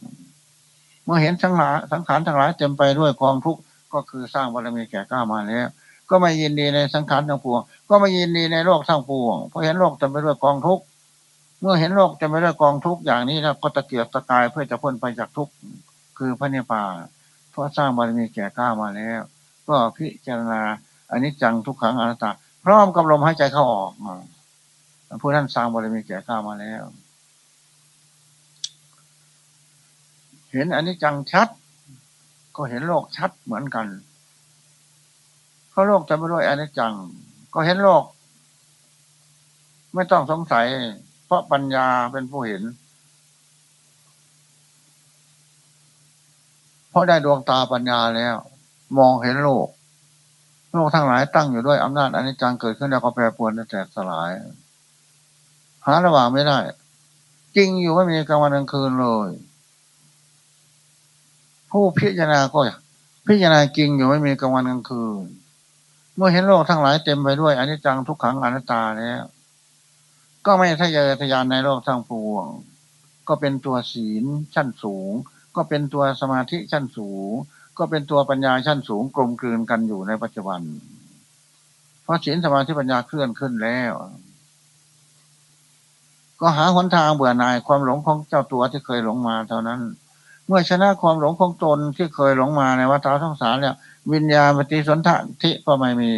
เมื่อเห็นสังขารสังขารทั้งหลายเต็มไปด้วยกองทุกข์ก็คือสร้างบารมีแก่กล้ามาแล้วก็ไม่ยินดีในสังขารทั้งปวง ก็ไม่ยินดีในโลกทั้งปวงเพราะเห็นโลกเต็มไปด้วยกองทุกข์ เมื่อเห็นโลกเต็มได้กองทุกอย่างนี้แล้วก็ตะเกียบตะกายเพื่อจะพ้นไปจากทุกคือพระเนปาเพราะสร้างบารมีแก่กล้ามาแล้ว ก็พิจารณาอันนี้จังทุกขังอนัตตาพร้อมกับลมหายใจเข้าออกผู้ท่านสร้างบารมีแก่กล้ามาแล้ว เห็นอันนี้จังชัด ก็เห็นโลกชัดเหมือนกันราะโลกจะไม่ด้วยอนิจจัง ก็เห็นโลก ไม่ต้องสงสัย เพราะปัญญาเป็นผู้เห็น เพราะได้ดวงตาปัญญาแล้ว มองเห็นโลก โลกทั้งหลายตั้งอยู่ด้วยอำนาจอนิจจังเกิดขึ้นแล้วก็แปรปรวนและแตกสลาย หาระหว่างไม่ได้ จริงอยู่ไม่มีกลางวันกลางคืนเลย ผู้พิจารณาก็พิจารณาจริงอยู่ไม่มีกลางวันกลางคืน เมื่อเห็นโลกทั้งหลายเต็มไปด้วยอนิจจังทุกขังอนัตตาแล้ว ก็ไม่ทะเยอทะยานในโลกทั้งปวง ก็เป็นตัวศีลชั้นสูง ก็เป็นตัวสมาธิชั้นสูง ก็เป็นตัวปัญญาชั้นสูงกลมกลืนกันอยู่ในปัจจุบัน เพราะศีลสมาธิปัญญาเคลื่อนขึ้นแล้ว ก็หาหนทางเบื่อหน่ายความหลงของเจ้าตัวที่เคยหลงมาเท่านั้น เมื่อชนะความหลงของตนที่เคยหลงมาในวัฏสงสารเนี่ยวิญญาณปฏิสนธิก็ไม่มี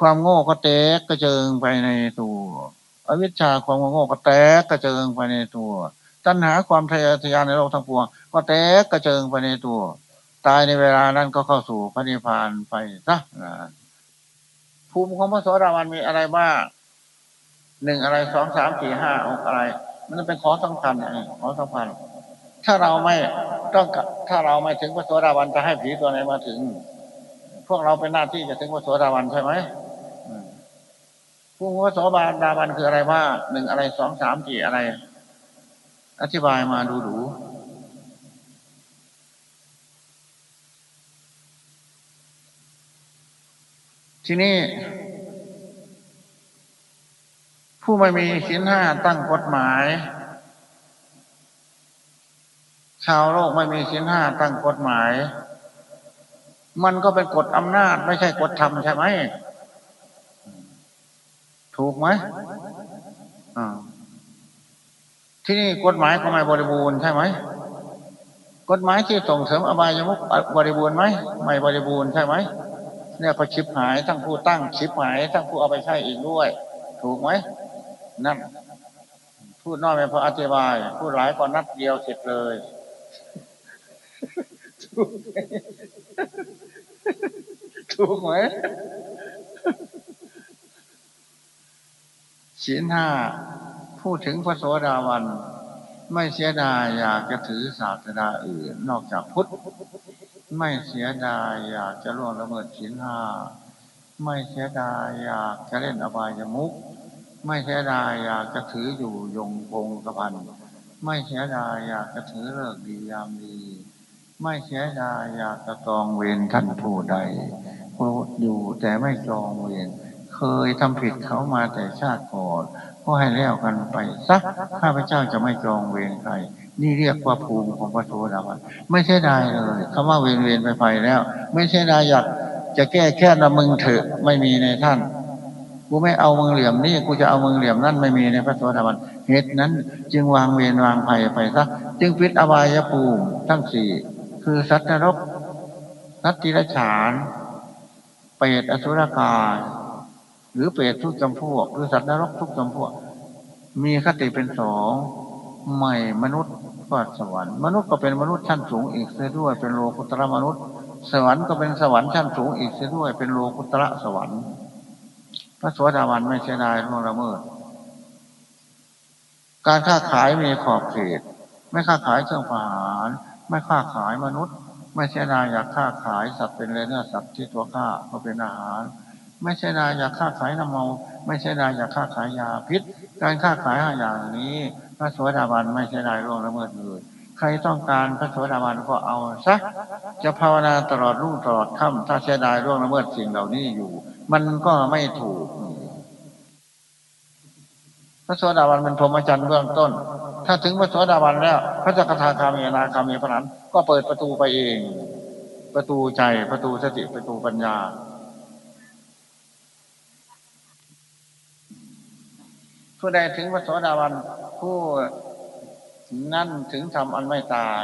ความโง่ก็แตกกระเจิงไปในตัว อวิชชาความโง่ก็แตกกระเจิงไปในตัว ตัณหาความทะเยอทะยานในโลกทั้งปวงก็แตกกระเจิงไปในตัว ตายในเวลานั้นก็เข้าสู่พระนิพพานไปซะนะภูมิของพระโสดาบันมีอะไรบ้างหนึ่งอะไรสองสามสี่ห้าองอะไร มันเป็นของสำคัญของสำคัญถ้าเราไม่ต้องถ้าเราไม่ถึงพระโสดาบันจะให้ผีตัวไหนมาถึง พวกเราเป็นหน้าที่จะถึงพระโสดาบันใช่ไหม ผู้พระโสดาบันคืออะไรว่าหนึ่งอะไรสองสามกี่อะไร อธิบายมาดูดูทีนี้ ผู้ไม่มีสินห้าตั้งกฎหมาย ชาวโลกไม่มีสินห้าตั้งกฎหมาย มันก็เป็นกฎอำนาจ ไม่ใช่กฎธรรมใช่ไหม ถูกไหมที่นี่กฎหมายก็ไม่บริบูรณ์ใช่ไหมกฎหมายที่ส่งเสริมอบายมุกบริบูรณ์ไหมไม่บริบูรณ์ใช่ไหมเนี่ยก็ชิบหายทั้งผู้ตั้งชิบหายทั้งผู้เอาไปใช้อีกด้วย ถูกไหมนั่นพูดน้อยไม่พออธิบาย พูดหลายก็นัดเดียวเสร็จเลยถูกไหม ศีลห้าพูดถึงพระโสดาวัน ไม่เสียดายอยากจะถือศาสดาอื่น นอกจากพุทธ ไม่เสียดายอยากจะล่วงละเมิดศีลห้าไม่เสียดายอยากจะเล่นอบายมุกไม่เสียดายอยากจะถืออยู่ยงคงกระพันไม่เสียดายอยากจะถือเลิกดียามดี ไม่เสียดายอยากจะจองเวรท่านผู้ใดพูดอยู่แต่ไม่จองเวร เคยทำผิดเขามาแต่ชาติก่อนก็ให้แล้วกันไปสักข้าพเจ้าจะไม่จองเวรใคร นี่เรียกว่าภูมิของพระโสดาบันไม่ใช่ได้เลยคำว่าเวรเวรไปไปแล้ว ไม่ใช่ได้อยากจะแก้แค่ละมึงเถอะไม่มีในท่านกูไม่เอามึงเหลี่ยมนี่กูจะเอามึงเหลี่ยมนั่นไม่มีในพระโสดาบันเหตุนั้น จึงวางเวรวางภัยไปซะจึงปิดอบายภูมิทั้งสี่คือสัตว์นรกสัตว์ทิรฉานเปรตอสุรกาย หรือเปรตทุกจำพวก หรือสัตว์นรกทุกจำพวก มีคติเป็นสองใหม่มนุษย์ก็สวรรค์มนุษย์ก็เป็นมนุษย์ชั้นสูงอีกเสียด้วย เป็นโลกุตระมนุษย์ สวรรค์ก็เป็นสวรรค์ชั้นสูงอีกเสียด้วย เป็นโลกุตระสวรรค์พระสวัสดิวันไม่เสียดายล่วงละเมิด การค้าขายมีขอบเขต ไม่ค้าขายเครื่องผ่านไม่ค้าขายมนุษย์ ไม่เสียดายอยากค้าขายสัตว์เป็นเลยเนื้อสัตว์ที่ตัวข้าก็เป็นอาหาร ไม่ใช่ดายอยากค้าขายน้ำเมา ไม่ใช่ดายอยากค้าขายยาพิษ การค้าขายห้าอย่างนี้ พระสวัสดิบาลไม่ใช่ดายร่วงละเมิดเลยใครต้องการพระสวัสดิบาลก็เอาซะจะภาวนาตลอดรุ่งตลอดค่ำถ้าเสียดายร่วงละเมิดสิ่งเหล่านี้อยู่ มันก็ไม่ถูก พระสวัสดิบาลเป็นพรหมจรรย์เบื้องต้น ถ้าถึงพระสวัสดิบาลแล้ว พระจักรทาคามีนาคามีพระนันก็เปิดประตูไปเอง ประตูใจประตูสติประตูปัญญา ผู้ใดถึงพระโสดาบันผู้นั่นถึงทำอันไม่ตาย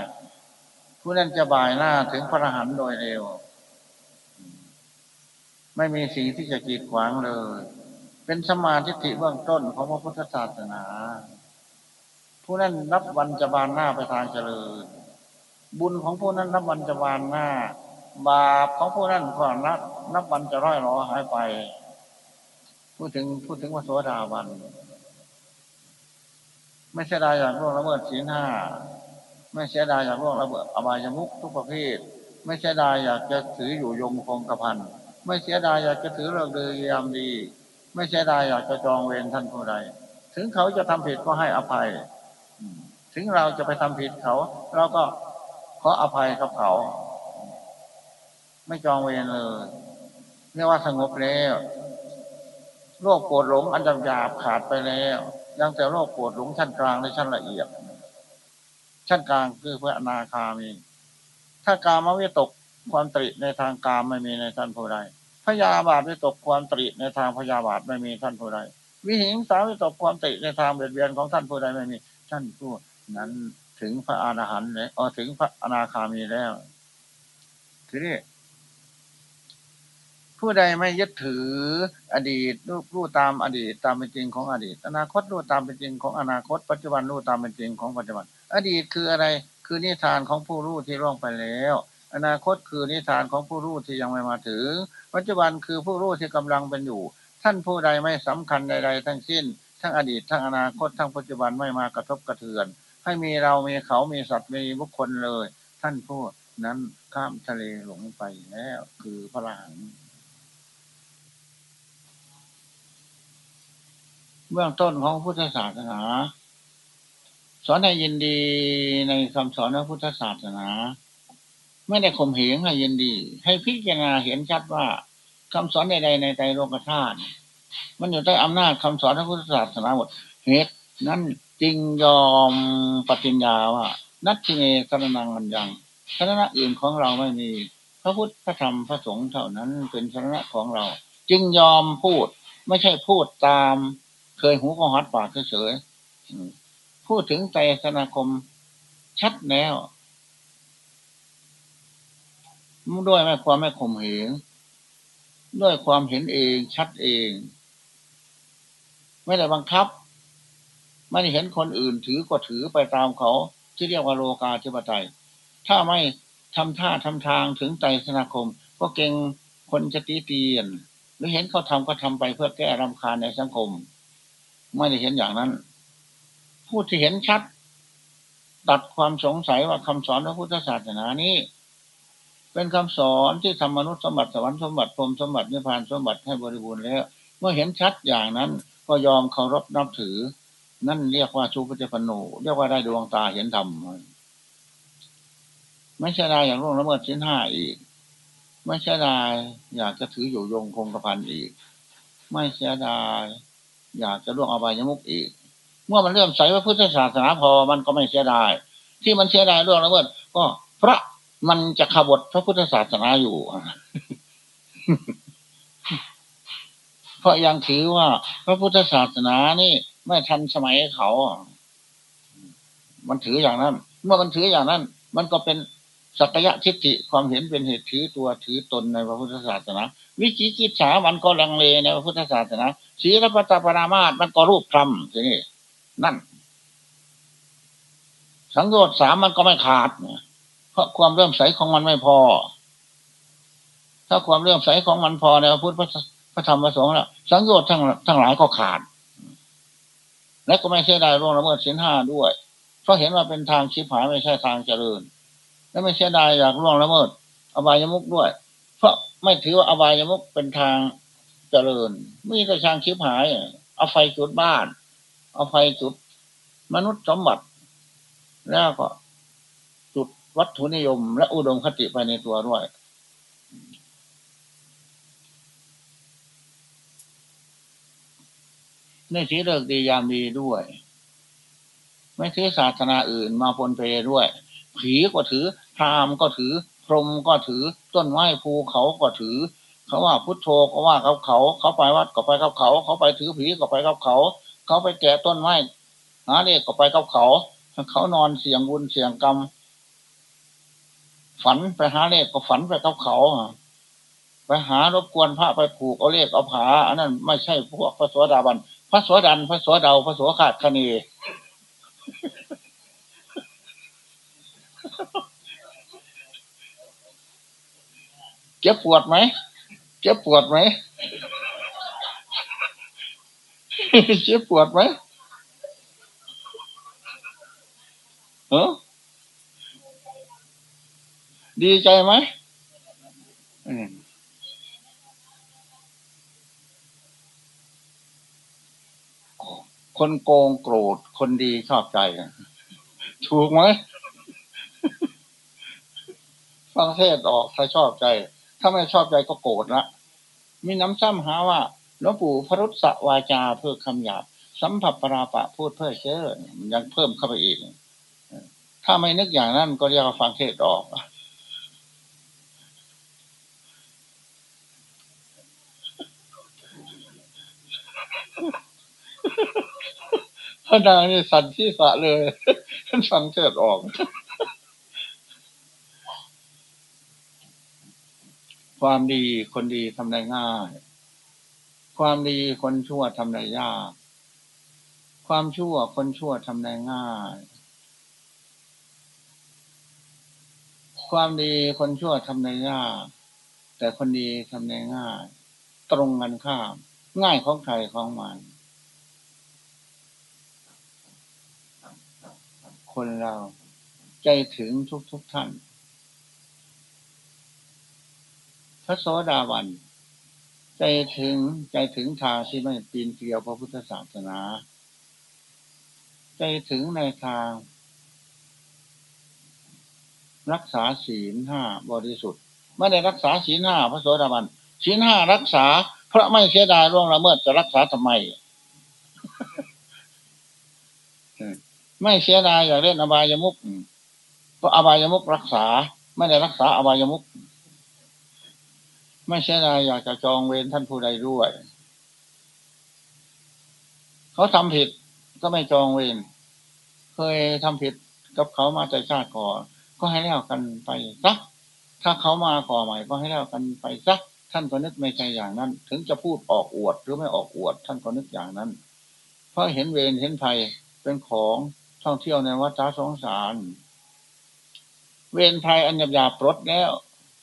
ผู้นั้นจะบ่ายหน้าถึงพระรหันต์โดยเร็ว ไม่มีสิ่งที่จะกีดขวางเลย เป็นสมาธิิเบื้องต้นของพระพุทธศาสนา ผู้นั้นนับวันจะบานหน้าไปทางเจริญ บุญของผู้นั้นนับวันจะบานหน้า บาปของผู้นั้นก็นับนับวันจะร้อยรอหายไป พูดถึงพูดถึงพระโสดาบัน ไม่เสียดายอยากล่วงละเมิดศีลห้าไม่เสียดายอยากล่วงละเมิดอบายมุกทุกประเภท ไม่เสียดายอยากจะถืออยู่ยงคงกระพันไม่เสียดายอยากจะถือเลิกเดือยามดี ไม่เสียดายอยากจะจองเวรท่านผู้ใดถึงเขาจะทำผิดก็ให้อภัย ถึงเราจะไปทำผิดเขา เราก็ขออภัยกับเขา ไม่จองเวรเลยเรียกว่าสงบแล้วโรคโกรธหลงอันหยาบขาดไปแล้ว ยังแต่โรคปวดหลงชั้นกลางและชั้นละเอียด ชั้นกลางคือพระอนาคามี ถ้ากามวิตกความตริในทางกามไม่มีในท่านผู้ใดพยาบาทวิตกความตริในทางพยาบาทไม่มีท่านผู้ใดวิหิงสาวิตกความตริในทางเบียดเบียนของท่านผู้ใดไม่มีท่านผู้นั้นถึงพระอนาหันต์เลยอ๋อถึงพระอนาคามีแล้วทีนี้ ผู้ใดไม่ยึดถืออดีตรู้รู้ตามอดีตตามเป็นจริงของอดีต อนาคตรู้ตามเป็นจริงของอนาคต ปัจจุบันรู้ตามเป็นจริงของปัจจุบัน อดีตคืออะไรคือนิทานของผู้รู้ที่ร่วงไปแล้ว อนาคตคือนิทานของผู้รู้ที่ยังไม่มาถึง ปัจจุบันคือผู้รู้ที่กำลังเป็นอยู่ ท่านผู้ใดไม่สำคัญใดๆทั้งสิ้น ทั้งอดีตทั้งอนาคตทั้งปัจจุบันไม่มากระทบกระเทือน ให้มีเรามีเขามีสัตว์มีบุคคลเลย ท่านผู้นั้นข้ามทะเลหลงไปแล้วคือพระรหัน เบื้องต้นของพุทธศาสนา สอนให้ยินดีในคำสอนของพุทธศาสนา ไม่ได้ข่มเหงให้ยินดี ให้พิจารณาเห็นชัดว่าคำสอนใดๆในใจโลกธาตุมันอยู่ใต้อำนาจคำสอนของพุทธศาสนาหมดเหตุนั้นจริงยอมปฏิญญาว่า นัตถิเนสรนังมันยังสรณะอื่นของเราไม่มี พระพุทธพระธรรมพระสงฆ์เท่านั้นเป็นสรณะของเรา จึงยอมพูดไม่ใช่พูดตาม เคยหูก็ฮอดปากเฉยๆพูดถึงใจสนาคมชัดแล้วด้วยไม่ความไม่ข่มเหงด้วยความเห็นเองชัดเอง ไม่ได้บังคับ ไม่ได้เห็นคนอื่นถือก็ถือไปตามเขาที่เรียกว่าโลกาธิปไตย ถ้าไม่ทำท่าทำทางถึงใจสนาคม ก็เก่งคนจะตีเตียน หรือเห็นเขาทำก็ทำไปเพื่อแก้รำคาญในสังคม ไม่ได้เห็นอย่างนั้น ผู้ที่เห็นชัด ตัดความสงสัยว่าคำสอนพระพุทธศาสนานี้ เป็นคำสอนที่ทำมนุษย์สมบัติสวรรค์สมบัติพรมสมบัตินิพพานสมบัติให้บริบูรณ์แล้ว เมื่อเห็นชัดอย่างนั้น ก็ยอมเคารพนับถือ นั่นเรียกว่าชูปฏิปโนเรียกว่าได้ดวงตาเห็นธรรมไม่ใช่ได้อย่างร่วงละเมิดชิ้นห้าอีก ไม่ใช่ได้อยากจะถืออยู่ยงคงกระพันอีก ไม่เสียดาย อยากจะล่วงอบายมุกอีก เมื่อมันเริ่มใส่ว่าพุทธศาสนาพอมันก็ไม่เสียดาย ที่มันเสียดายล่วงละเมิดก็พระมันจะขบฏพระพุทธศาสนาอยู่เพราะยังถือว่า พระพุทธศาสนานี่ไม่ทันสมัยเขา มันถืออย่างนั้น เมื่อมันถืออย่างนั้น มันก็เป็น สักยะทิฏฐิความเห็นเป็นเหตุถือตัวถือตนในพระพุทธศาสนา วิจิกิจฉามันก็ลังเลในพระพุทธศาสนาศีลปตปรามาตมันก็รูปธรรมทีนี้นั่น สังโยชน์สามมันก็ไม่ขาดเพราะความเริ่มใสของมันไม่พอ ถ้าความเริ่มใสของมันพอในพระพุทธพระธรรมพระสงฆ์แล้วสังโยชน์ทั้งทั้งหลายก็ขาด และก็ไม่เสียดายร่วงละเมิดสินห้าด้วย เพราะเห็นว่าเป็นทางชิบหายไม่ใช่ทางเจริญ และไม่เสียดายอยากร่วงละเมิด อบายมุกด้วย เพราะไม่ถือว่าอบายมุกเป็นทางเจริญมีแต่ช่างชิบหาย เอาไฟจุดบ้าน เอาไฟจุด มนุษย์สมบัติ แล้วก็จุดวัตถุนิยม และอุดมคติไปในตัวด้วยในสีเลิกดียามดีด้วย ไม่ถือศาสนาอื่นมาปนเปด้วย ผีก็ถือ พรามก็ถือ พรหมก็ถือ ต้นไม้ภูเขาก็ถือ เขาว่าพุทโธก็ว่าเขาเขา เขาไปวัดก็ไปกับเขา เขาไปถือผีก็ไปกับเขา เขาไปแกะต้นไม้หาเลขก็ไปกับเขา เขานอนเสียงบุญเสียงกรรม ฝันไปหาเลขก็ฝันไปกับเขาไปหารบกวนพระไปผูกเอาเลขเอาผาอันนั้นไม่ใช่พวกพระสวสดาบันพระสวสดันพระสวสดาวพระสวขาดคณี เจ็บปวดไหมเจ็บปวดไหมเจ็บปวดไหมเออดีใจไหมคนโกงโกรธ คนดีชอบใจ ถูกไหมฟังเทศออกถ้าชอบใจ ถ้าไม่ชอบใจก็โกรธละมีน้ำซ้ำหาว่าหลวงปู่พรุษสวาจาเพื่อคำหยาบ สัมผัสปราปะพูดเพื่อเชื่อยังเพิ่มเข้าไปอีกถ้าไม่นึกอย่างนั้นก็เรียกว่าฟังเทศออกพระนางนี่สันที่สะเลยท่านฟังเทศออก ความดีคนดีทำได้ง่าย ความดีคนชั่วทำได้ยาก ความชั่วคนชั่วทำได้ง่าย ความดีคนชั่วทำได้ยาก แต่คนดีทำได้ง่าย ตรงกันข้าม ง่ายของใครของมัน คนเราใจถึงทุกทุกท่าน พระโสดาบัน ใจถึงใจถึงทางที่ไม่ปีนเกลียวพระพุทธศาสนา ใจถึงในทาง รักษาศีลห้าบริสุทธิ์ไม่ได้รักษาศีลห้าพระโสดาบันศีลห้ารักษา เพราะไม่เสียดายร่วงละเมิดจะรักษาทำไมไม่เสียดายอยากเล่นอบายมุกเพราะอบายมุกรักษา ไม่ได้รักษาอบายมุก ไม่ใช่นายอยากจะจองเวรท่านผู้ใดด้วย เขาทำผิดก็ไม่จองเวรเคยทำผิดกับเขามาแต่ชาติก่อนก็ให้แล้วกันไปซักถ้าเขามาก่อใหม่ก็ให้แล้วกันไปซักท่านก็นึกไม่ใจอย่างนั้น ถึงจะพูดออกอวดหรือไม่ออกอวด ท่านก็นึกอย่างนั้น เพราะเห็นเวรเห็นภัยเป็นของท่องเที่ยวในวัฏสงสาร เวรภัยอันหยาบหยาบปลดแล้ว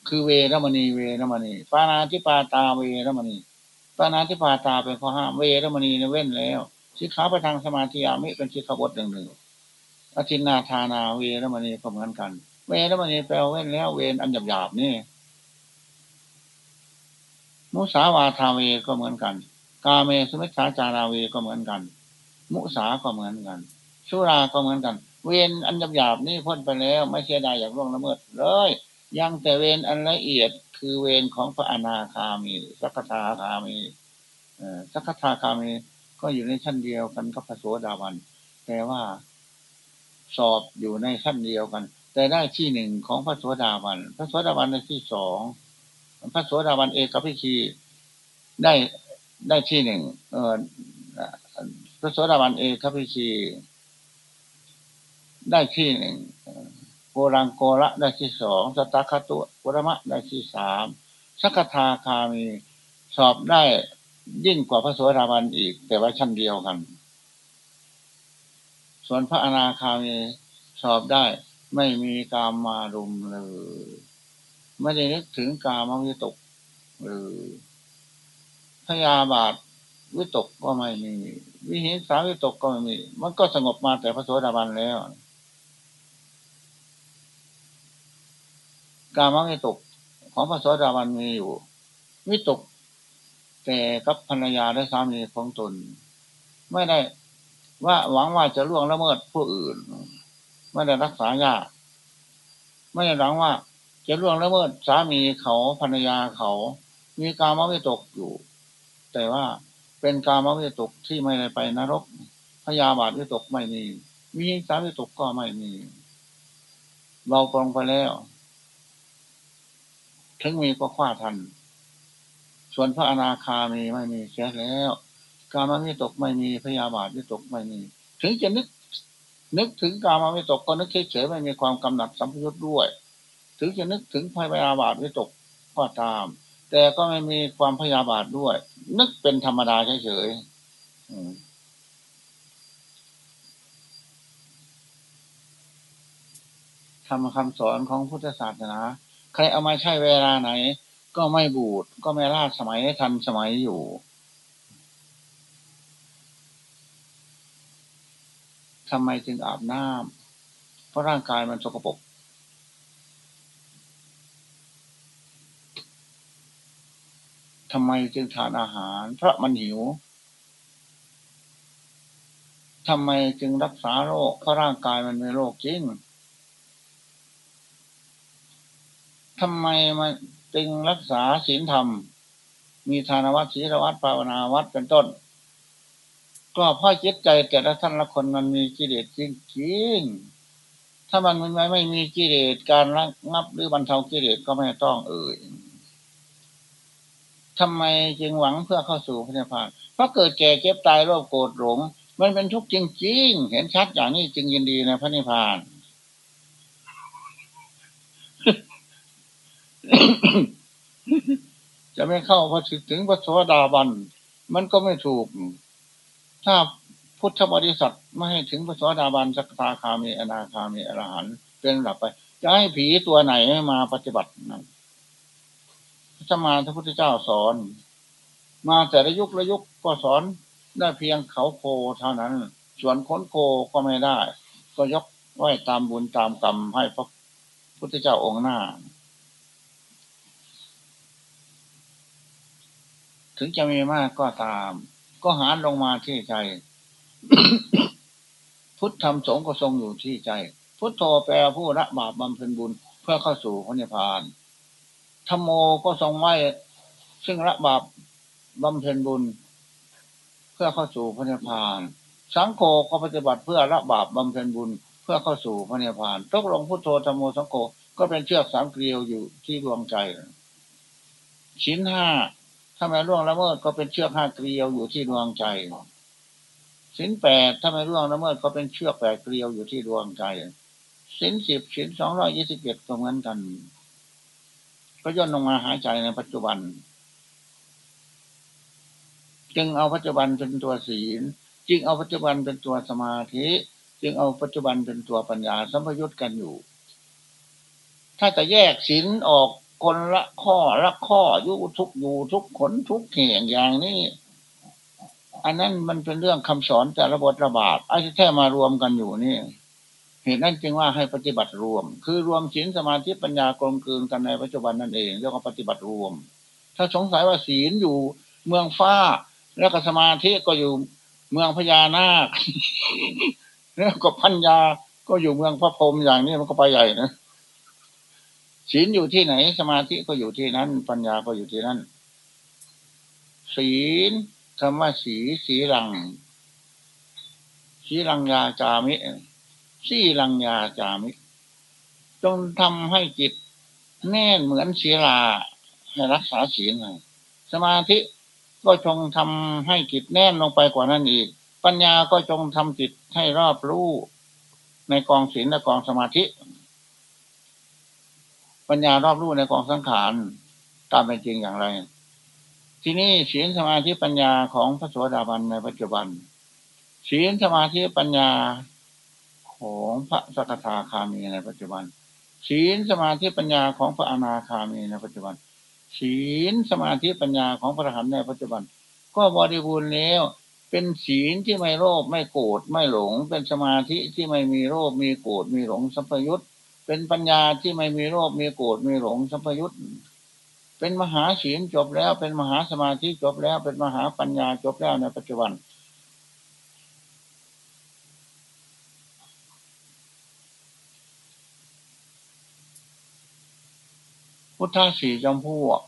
คือเวรมณีเวรมณีปานาทิปาตาเวรมณีปานาทิปาตาเป็นข้อห้ามเวรมณีในเว้นแล้วสิขาไปทางสมาธิอามิเป็นสิขาบทหนึ่งหนึ่งอธินาทานาเวรมณีก็เหมือนกัน เวรมณีแปลเว้นแล้ว เวรอันหยาบหยาบนี่มุสาวาทาเวก็เหมือนกัน กาเมสุมิชาจาราเวก็เหมือนกัน มุสาก็เหมือนกันชุราก็เหมือนกัน เวรอันหยาบหยาบนี่พ้นไปแล้ว ไม่เสียดายอย่างร่วงละเมิดเลย ยังแต่เวรอันละเอียดคือเวรของพระอนาคามี สักทาคามีสักทาคามี ก็อยู่ในชั้นเดียวกันกับพระโสดาบัน แต่ว่าสอบอยู่ในชั้นเดียวกัน แต่ได้ที่หนึ่งของพระโสดาบัน พระโสดาบันในที่สองพระโสดาบันเอกพิคีได้ได้ที่หนึ่งเออพระโสดาบันเอกพิคีได้ที่หนึ่ง โกรังโกระได้ที่สองสตาคตุวรมะได้ที่สามสักทาคามีสอบได้ยิ่งกว่าพระโสดาบันอีก แต่ว่าชั้นเดียวกัน ส่วนพระอนาคามีสอบได้ไม่มีกามมารุมเลยไม่ได้นึกถึงกามวิตกหรือพยาบาทวิตกก็ไม่มี วิหิงสาวิตกก็ไม่มี มันก็สงบมาแต่พระโสดาบันแล้ว กามวิตกของพระโสดาบันมีอยู่วิตกแต่กับภรรยาและสามีของตน ไม่ได้ว่าหวังว่าจะล่วงละเมิดผู้อื่น ไม่ได้รักษายากไม่ได้หวังว่า จะล่วงละเมิดสามีเขาภรรยาเขา มีกามวิตกอยู่ แต่ว่าเป็นกามวิตกที่ไม่ได้ไปนรกพยาบาทวิตกไม่มี มีสาวิตกก็ไม่มี เราปรงไปแล้ว ถึงมีก็คว้าทัน ส่วนพระอนาคามีไม่มีเสียแล้ว การมวิตกไม่มีพยาบาทวิตกไม่มี ถึงจะนึก นึกถึงการมวิตกก็นึกเฉยๆไม่มีความกำหนัดสัมพยุตด้วย ถึงจะนึกถึงพยาบาทวิตกก็ตาม แต่ก็ไม่มีความพยาบาทด้วย นึกเป็นธรรมดาเฉยๆทำคำสอนของพุทธศาสนา ใครเอามาใช้เวลาไหน ก็ไม่บูดก็ไม่ล่าสมัยให้ทันสมัยอยู่ทำไมจึงอาบน้ำเพราะร่างกายมันสกปรกทำไมจึงทานอาหาร เพราะมันหิวทำไมจึงรักษาโรคเพราะร่างกายมันมีโรคจริง ทำไมมันจึงรักษาศีลธรรม มีทานวัดศีลวัดภาวนาวัดเป็นต้น ก็เพราะจิตใจแต่ละท่านละคนมันมีกิเลสจริงๆถ้ามันไม่ไม่มีกิเลสการระงับหรือบรรเทากิเลสก็ไม่ต้องเอ่ยทำไมจึงหวังเพื่อเข้าสู่พระนิพพานเพราะเกิดแก่เก็บตายโรคโกรธหลง มันเป็นทุกข์จริงๆ เห็นชัดอย่างนี้จึงยินดีในพระนิพพาน จะไม่เข้าพอถึงพระโสดาบัน มันก็ไม่ถูก ถ้าพุทธบริษัทไม่ให้ถึงพระโสดาบันสักตาคามีอนาคามีอรหันเป็นหลับไป จะให้ผีตัวไหนมาปฏิบัตินั้นพระมาพระพุทธเจ้าสอน มาแต่ละยุคละยุคก็สอนได้เพียงเขาโคเท่านั้น ส่วนค้นโคก็ไม่ได้ ก็ยกไหวตามบุญตามกรรมให้พระพุทธเจ้าองค์หน้า ถึงจะมีมากก็ตาม ก็หารลงมาที่ใจ พุทธธรรมสงฆ์ก็ทรงอยู่ที่ใจ พุทโธแปลผู้ละบาปบำเพ็ญบุญเพื่อเข้าสู่พระนิพพานธรรมโมก็ทรงไว้ ซึ่งละบาปบำเพ็ญบุญ เพื่อเข้าสู่พระนิพพาน สังโฆก็ปฏิบัติเพื่อละบาปบำเพ็ญบุญ เพื่อเข้าสู่พระนิพพานตกลงพุทโธธรรมโมสังโฆก็เป็นเชือกสามเกลียวอยู่ที่ดวงใจชิ้นห้า ถ้าไม่ร่วงละเมิดก็เป็นเชือกห้าเกลียวอยู่ที่ดวงใจสินแปดถ้าไม่ร่วงละเมิดก็เป็นเชือกแปดเกลียวอยู่ที่ดวงใจสินสิบสินสองร้อยยี่สิบเอ็ดก็เหมือนกัน ก็ย่นลงมาหายใจในปัจจุบัน จึงเอาปัจจุบันเป็นตัวศีล จึงเอาปัจจุบันเป็นตัวสมาธิ จึงเอาปัจจุบันเป็นตัวปัญญาสัมพยุตกันอยู่ ถ้าจะแยกศีลออก คนละข้อละข้ออยู่ทุกอยู่ทุกขนทุกแห่งอย่างนี้ อันนั้นมันเป็นเรื่องคำสอนแต่ระบทระบาดไอ้ที่แท้มารวมกันอยู่นี่เหตุนั้นจึงว่าให้ปฏิบัติรวม คือรวมศีลสมาธิปัญญากลมกลืนกันในปัจจุบันนั่นเองเรียกว่าปฏิบัติรวม ถ้าสงสัยว่าศีลอยู่เมืองฟ้า แล้วก็สมาธิก็อยู่เมืองพญานาคแล้วก็พัญญาก็อยู่เมืองพระพรหมอย่างนี้มันก็ไปใหญ่นะ ศีลอยู่ที่ไหน สมาธิก็อยู่ที่นั้น ปัญญาก็อยู่ที่นั้น ศีลคำว่าสีสีลัง สีลังยาจามิสีลังยาจามิ จงทำให้จิต แน่นเหมือนศีลาให้รักษาศีลสมาธิก็จงทำให้จิตแน่นลงไปกว่านั้นอีก ปัญญาก็จงทำจิตให้รอบรู้ในกองศีลและกองสมาธิ ปัญญารอบรู้ในกองสังขารตามเป็นจริงอย่างไร ที่นี่ศีลสมาธิปัญญาของพระสวสดาบันในปัจจุบันศีลสมาธิปัญญาของพระสกทาคามีในปัจจุบันศีลสมาธิปัญญาของพระอนาคามีในปัจจุบันศีลสมาธิปัญญาของพระอรหันต์ในปัจจุบัน ก็บริบูรณ์แล้ว เป็นศีลที่ไม่โลภไม่โกรธไม่หลง เป็นสมาธิที่ไม่มีโลภมีโกรธมีหลงสัพยุต เป็นปัญญาที่ไม่มีโรคมีโกรธมีหลงสัมพยุตเป็นมหาศีลจบแล้ว เป็นมหาสมาธิจบแล้ว เป็นมหาปัญญาจบแล้วในปัจจุบัน พุทธสี่จำพวก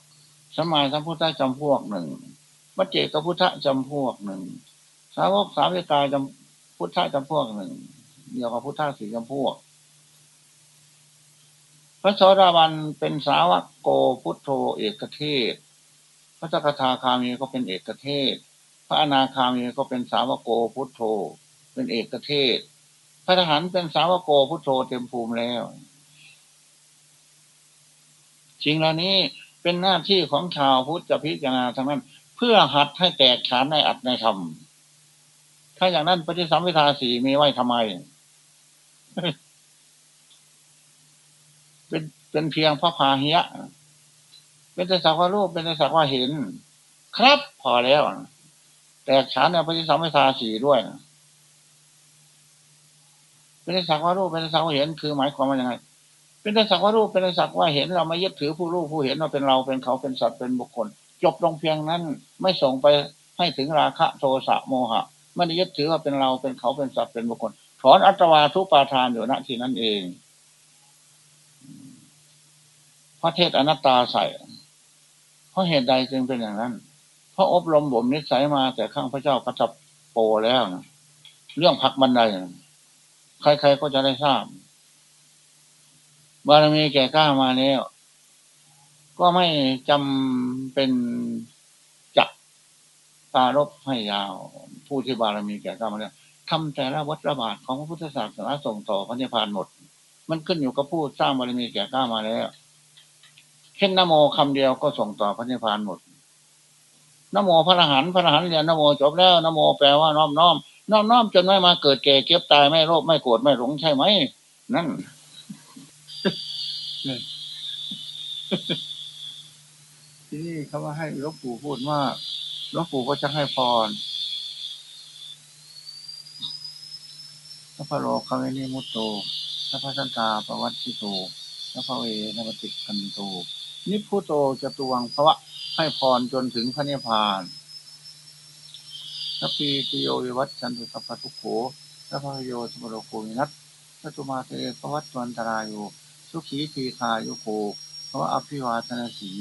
สมัยสัมพุทธจำพวกหนึ่งมัจเจกพุทธจำพวกหนึ่งสาวกสาวิกาจำพุทธจำพวกหนึ่งเดียวกับพุทธสี่จำพวก พระโสดาบันเป็นสาวกโกพุทโธเอกเทศ พระสกทาคามีก็เป็นเอกเทศ พระอนาคามีก็เป็นสาวกโกพุทโธ เป็นเอกเทศ พระทหารเป็นสาวกโกพุทโธเต็มภูมิแล้วจริงเหล่านี้เป็นหน้าที่ของชาวพุทธจะพิจารณาทั้งนั้น เพื่อหัดให้แตกฉานในอัตในธรรม ถ้าอย่างนั้นปฏิสัมพิทาสีมีไว้ทำไม เป็นเป็นเพียงพระพาหิยะเป็นแต่สักว่ารูปเป็นแต่สักว่าเห็น ครับพอแล้ว แตกฉานในปฏิสัมพิทาสีด้วยเป็นแต่สักว่ารูปเป็นแต่สักว่าเห็นคือหมายความว่ายังไงเป็นแต่สักว่ารูปเป็นแต่สักว่าเห็นเราไม่ยึดถือผู้รู้ผู้เห็นว่าเป็นเราเป็นเขาเป็นสัตว์เป็นบุคคล จบลงเพียงนั้น ไม่ส่งไปให้ถึงราคะโทสะโมหะไม่ได้ยึดถือว่าเป็นเราเป็นเขาเป็นสัตว์เป็นบุคคลถอนอัตวาทุปาทานอยู่ณที่นั้นเอง พระเทศอนัตตาใส่ เพราะเหตุใดจึงเป็นอย่างนั้น เพราะอบรมบ่มนิสัยมาแต่ข้างพระเจ้ากัจับโปแล้วนะเรื่องพักบันไดใครๆก็จะได้ทราบ บารมีแก่กล้ามาแล้วก็ไม่จำเป็นจักตารบให้ยาว ผู้ที่บารมีแก่กล้ามาแล้วทำแต่ละวัตรบาทของพระพุทธศาสนาส่งต่อพระนิพพานหมด มันขึ้นอยู่กับผู้สร้างบารมีแก่กล้ามาแล้ว เช่นนโมคำเดียวก็ส่งต่อพระนิพพานหมดนโมพระอรหันต์พระอรหันต์เรียนนโมจบแล้วนโมแปลว่าน้อมน้อมน้อมน้อมจนไม่มาเกิดแก่เก็บตายไม่โลภไม่โกรธไม่หลงใช่ไหมนั่นที่นี่เขาว่าให้หลวงปู่พูดมากหลวงปู่ก็จะให้พรพระพโลคาเวนิมุตโตพระพัสันตาปวัตติโตพระพเวนปติกันโต นิพุโตจะตวงพระให้พรจนถึงพระนิพพานสัพพีติโยวิวัตชันตุสัพพทุโขสัพพโยสมโรโกวินัสสัตุมาเตปวัตวันตรายโยสุขีทีคายุโกเพระอภิวาทนาสี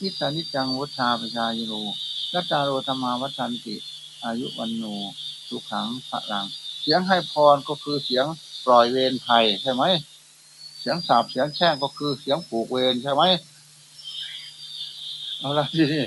นิสานิจังวุฒาปชายโนรัตตาโรธรรมาวัฏันติ อายุวันโนสุขังพระลัง เสียงให้พรก็คือเสียงปล่อยเวรภัยใช่ไหม เสียงสาบเสียงแช่งก็คือเสียงผูกเวรใช่ไหม เอาละที่นี่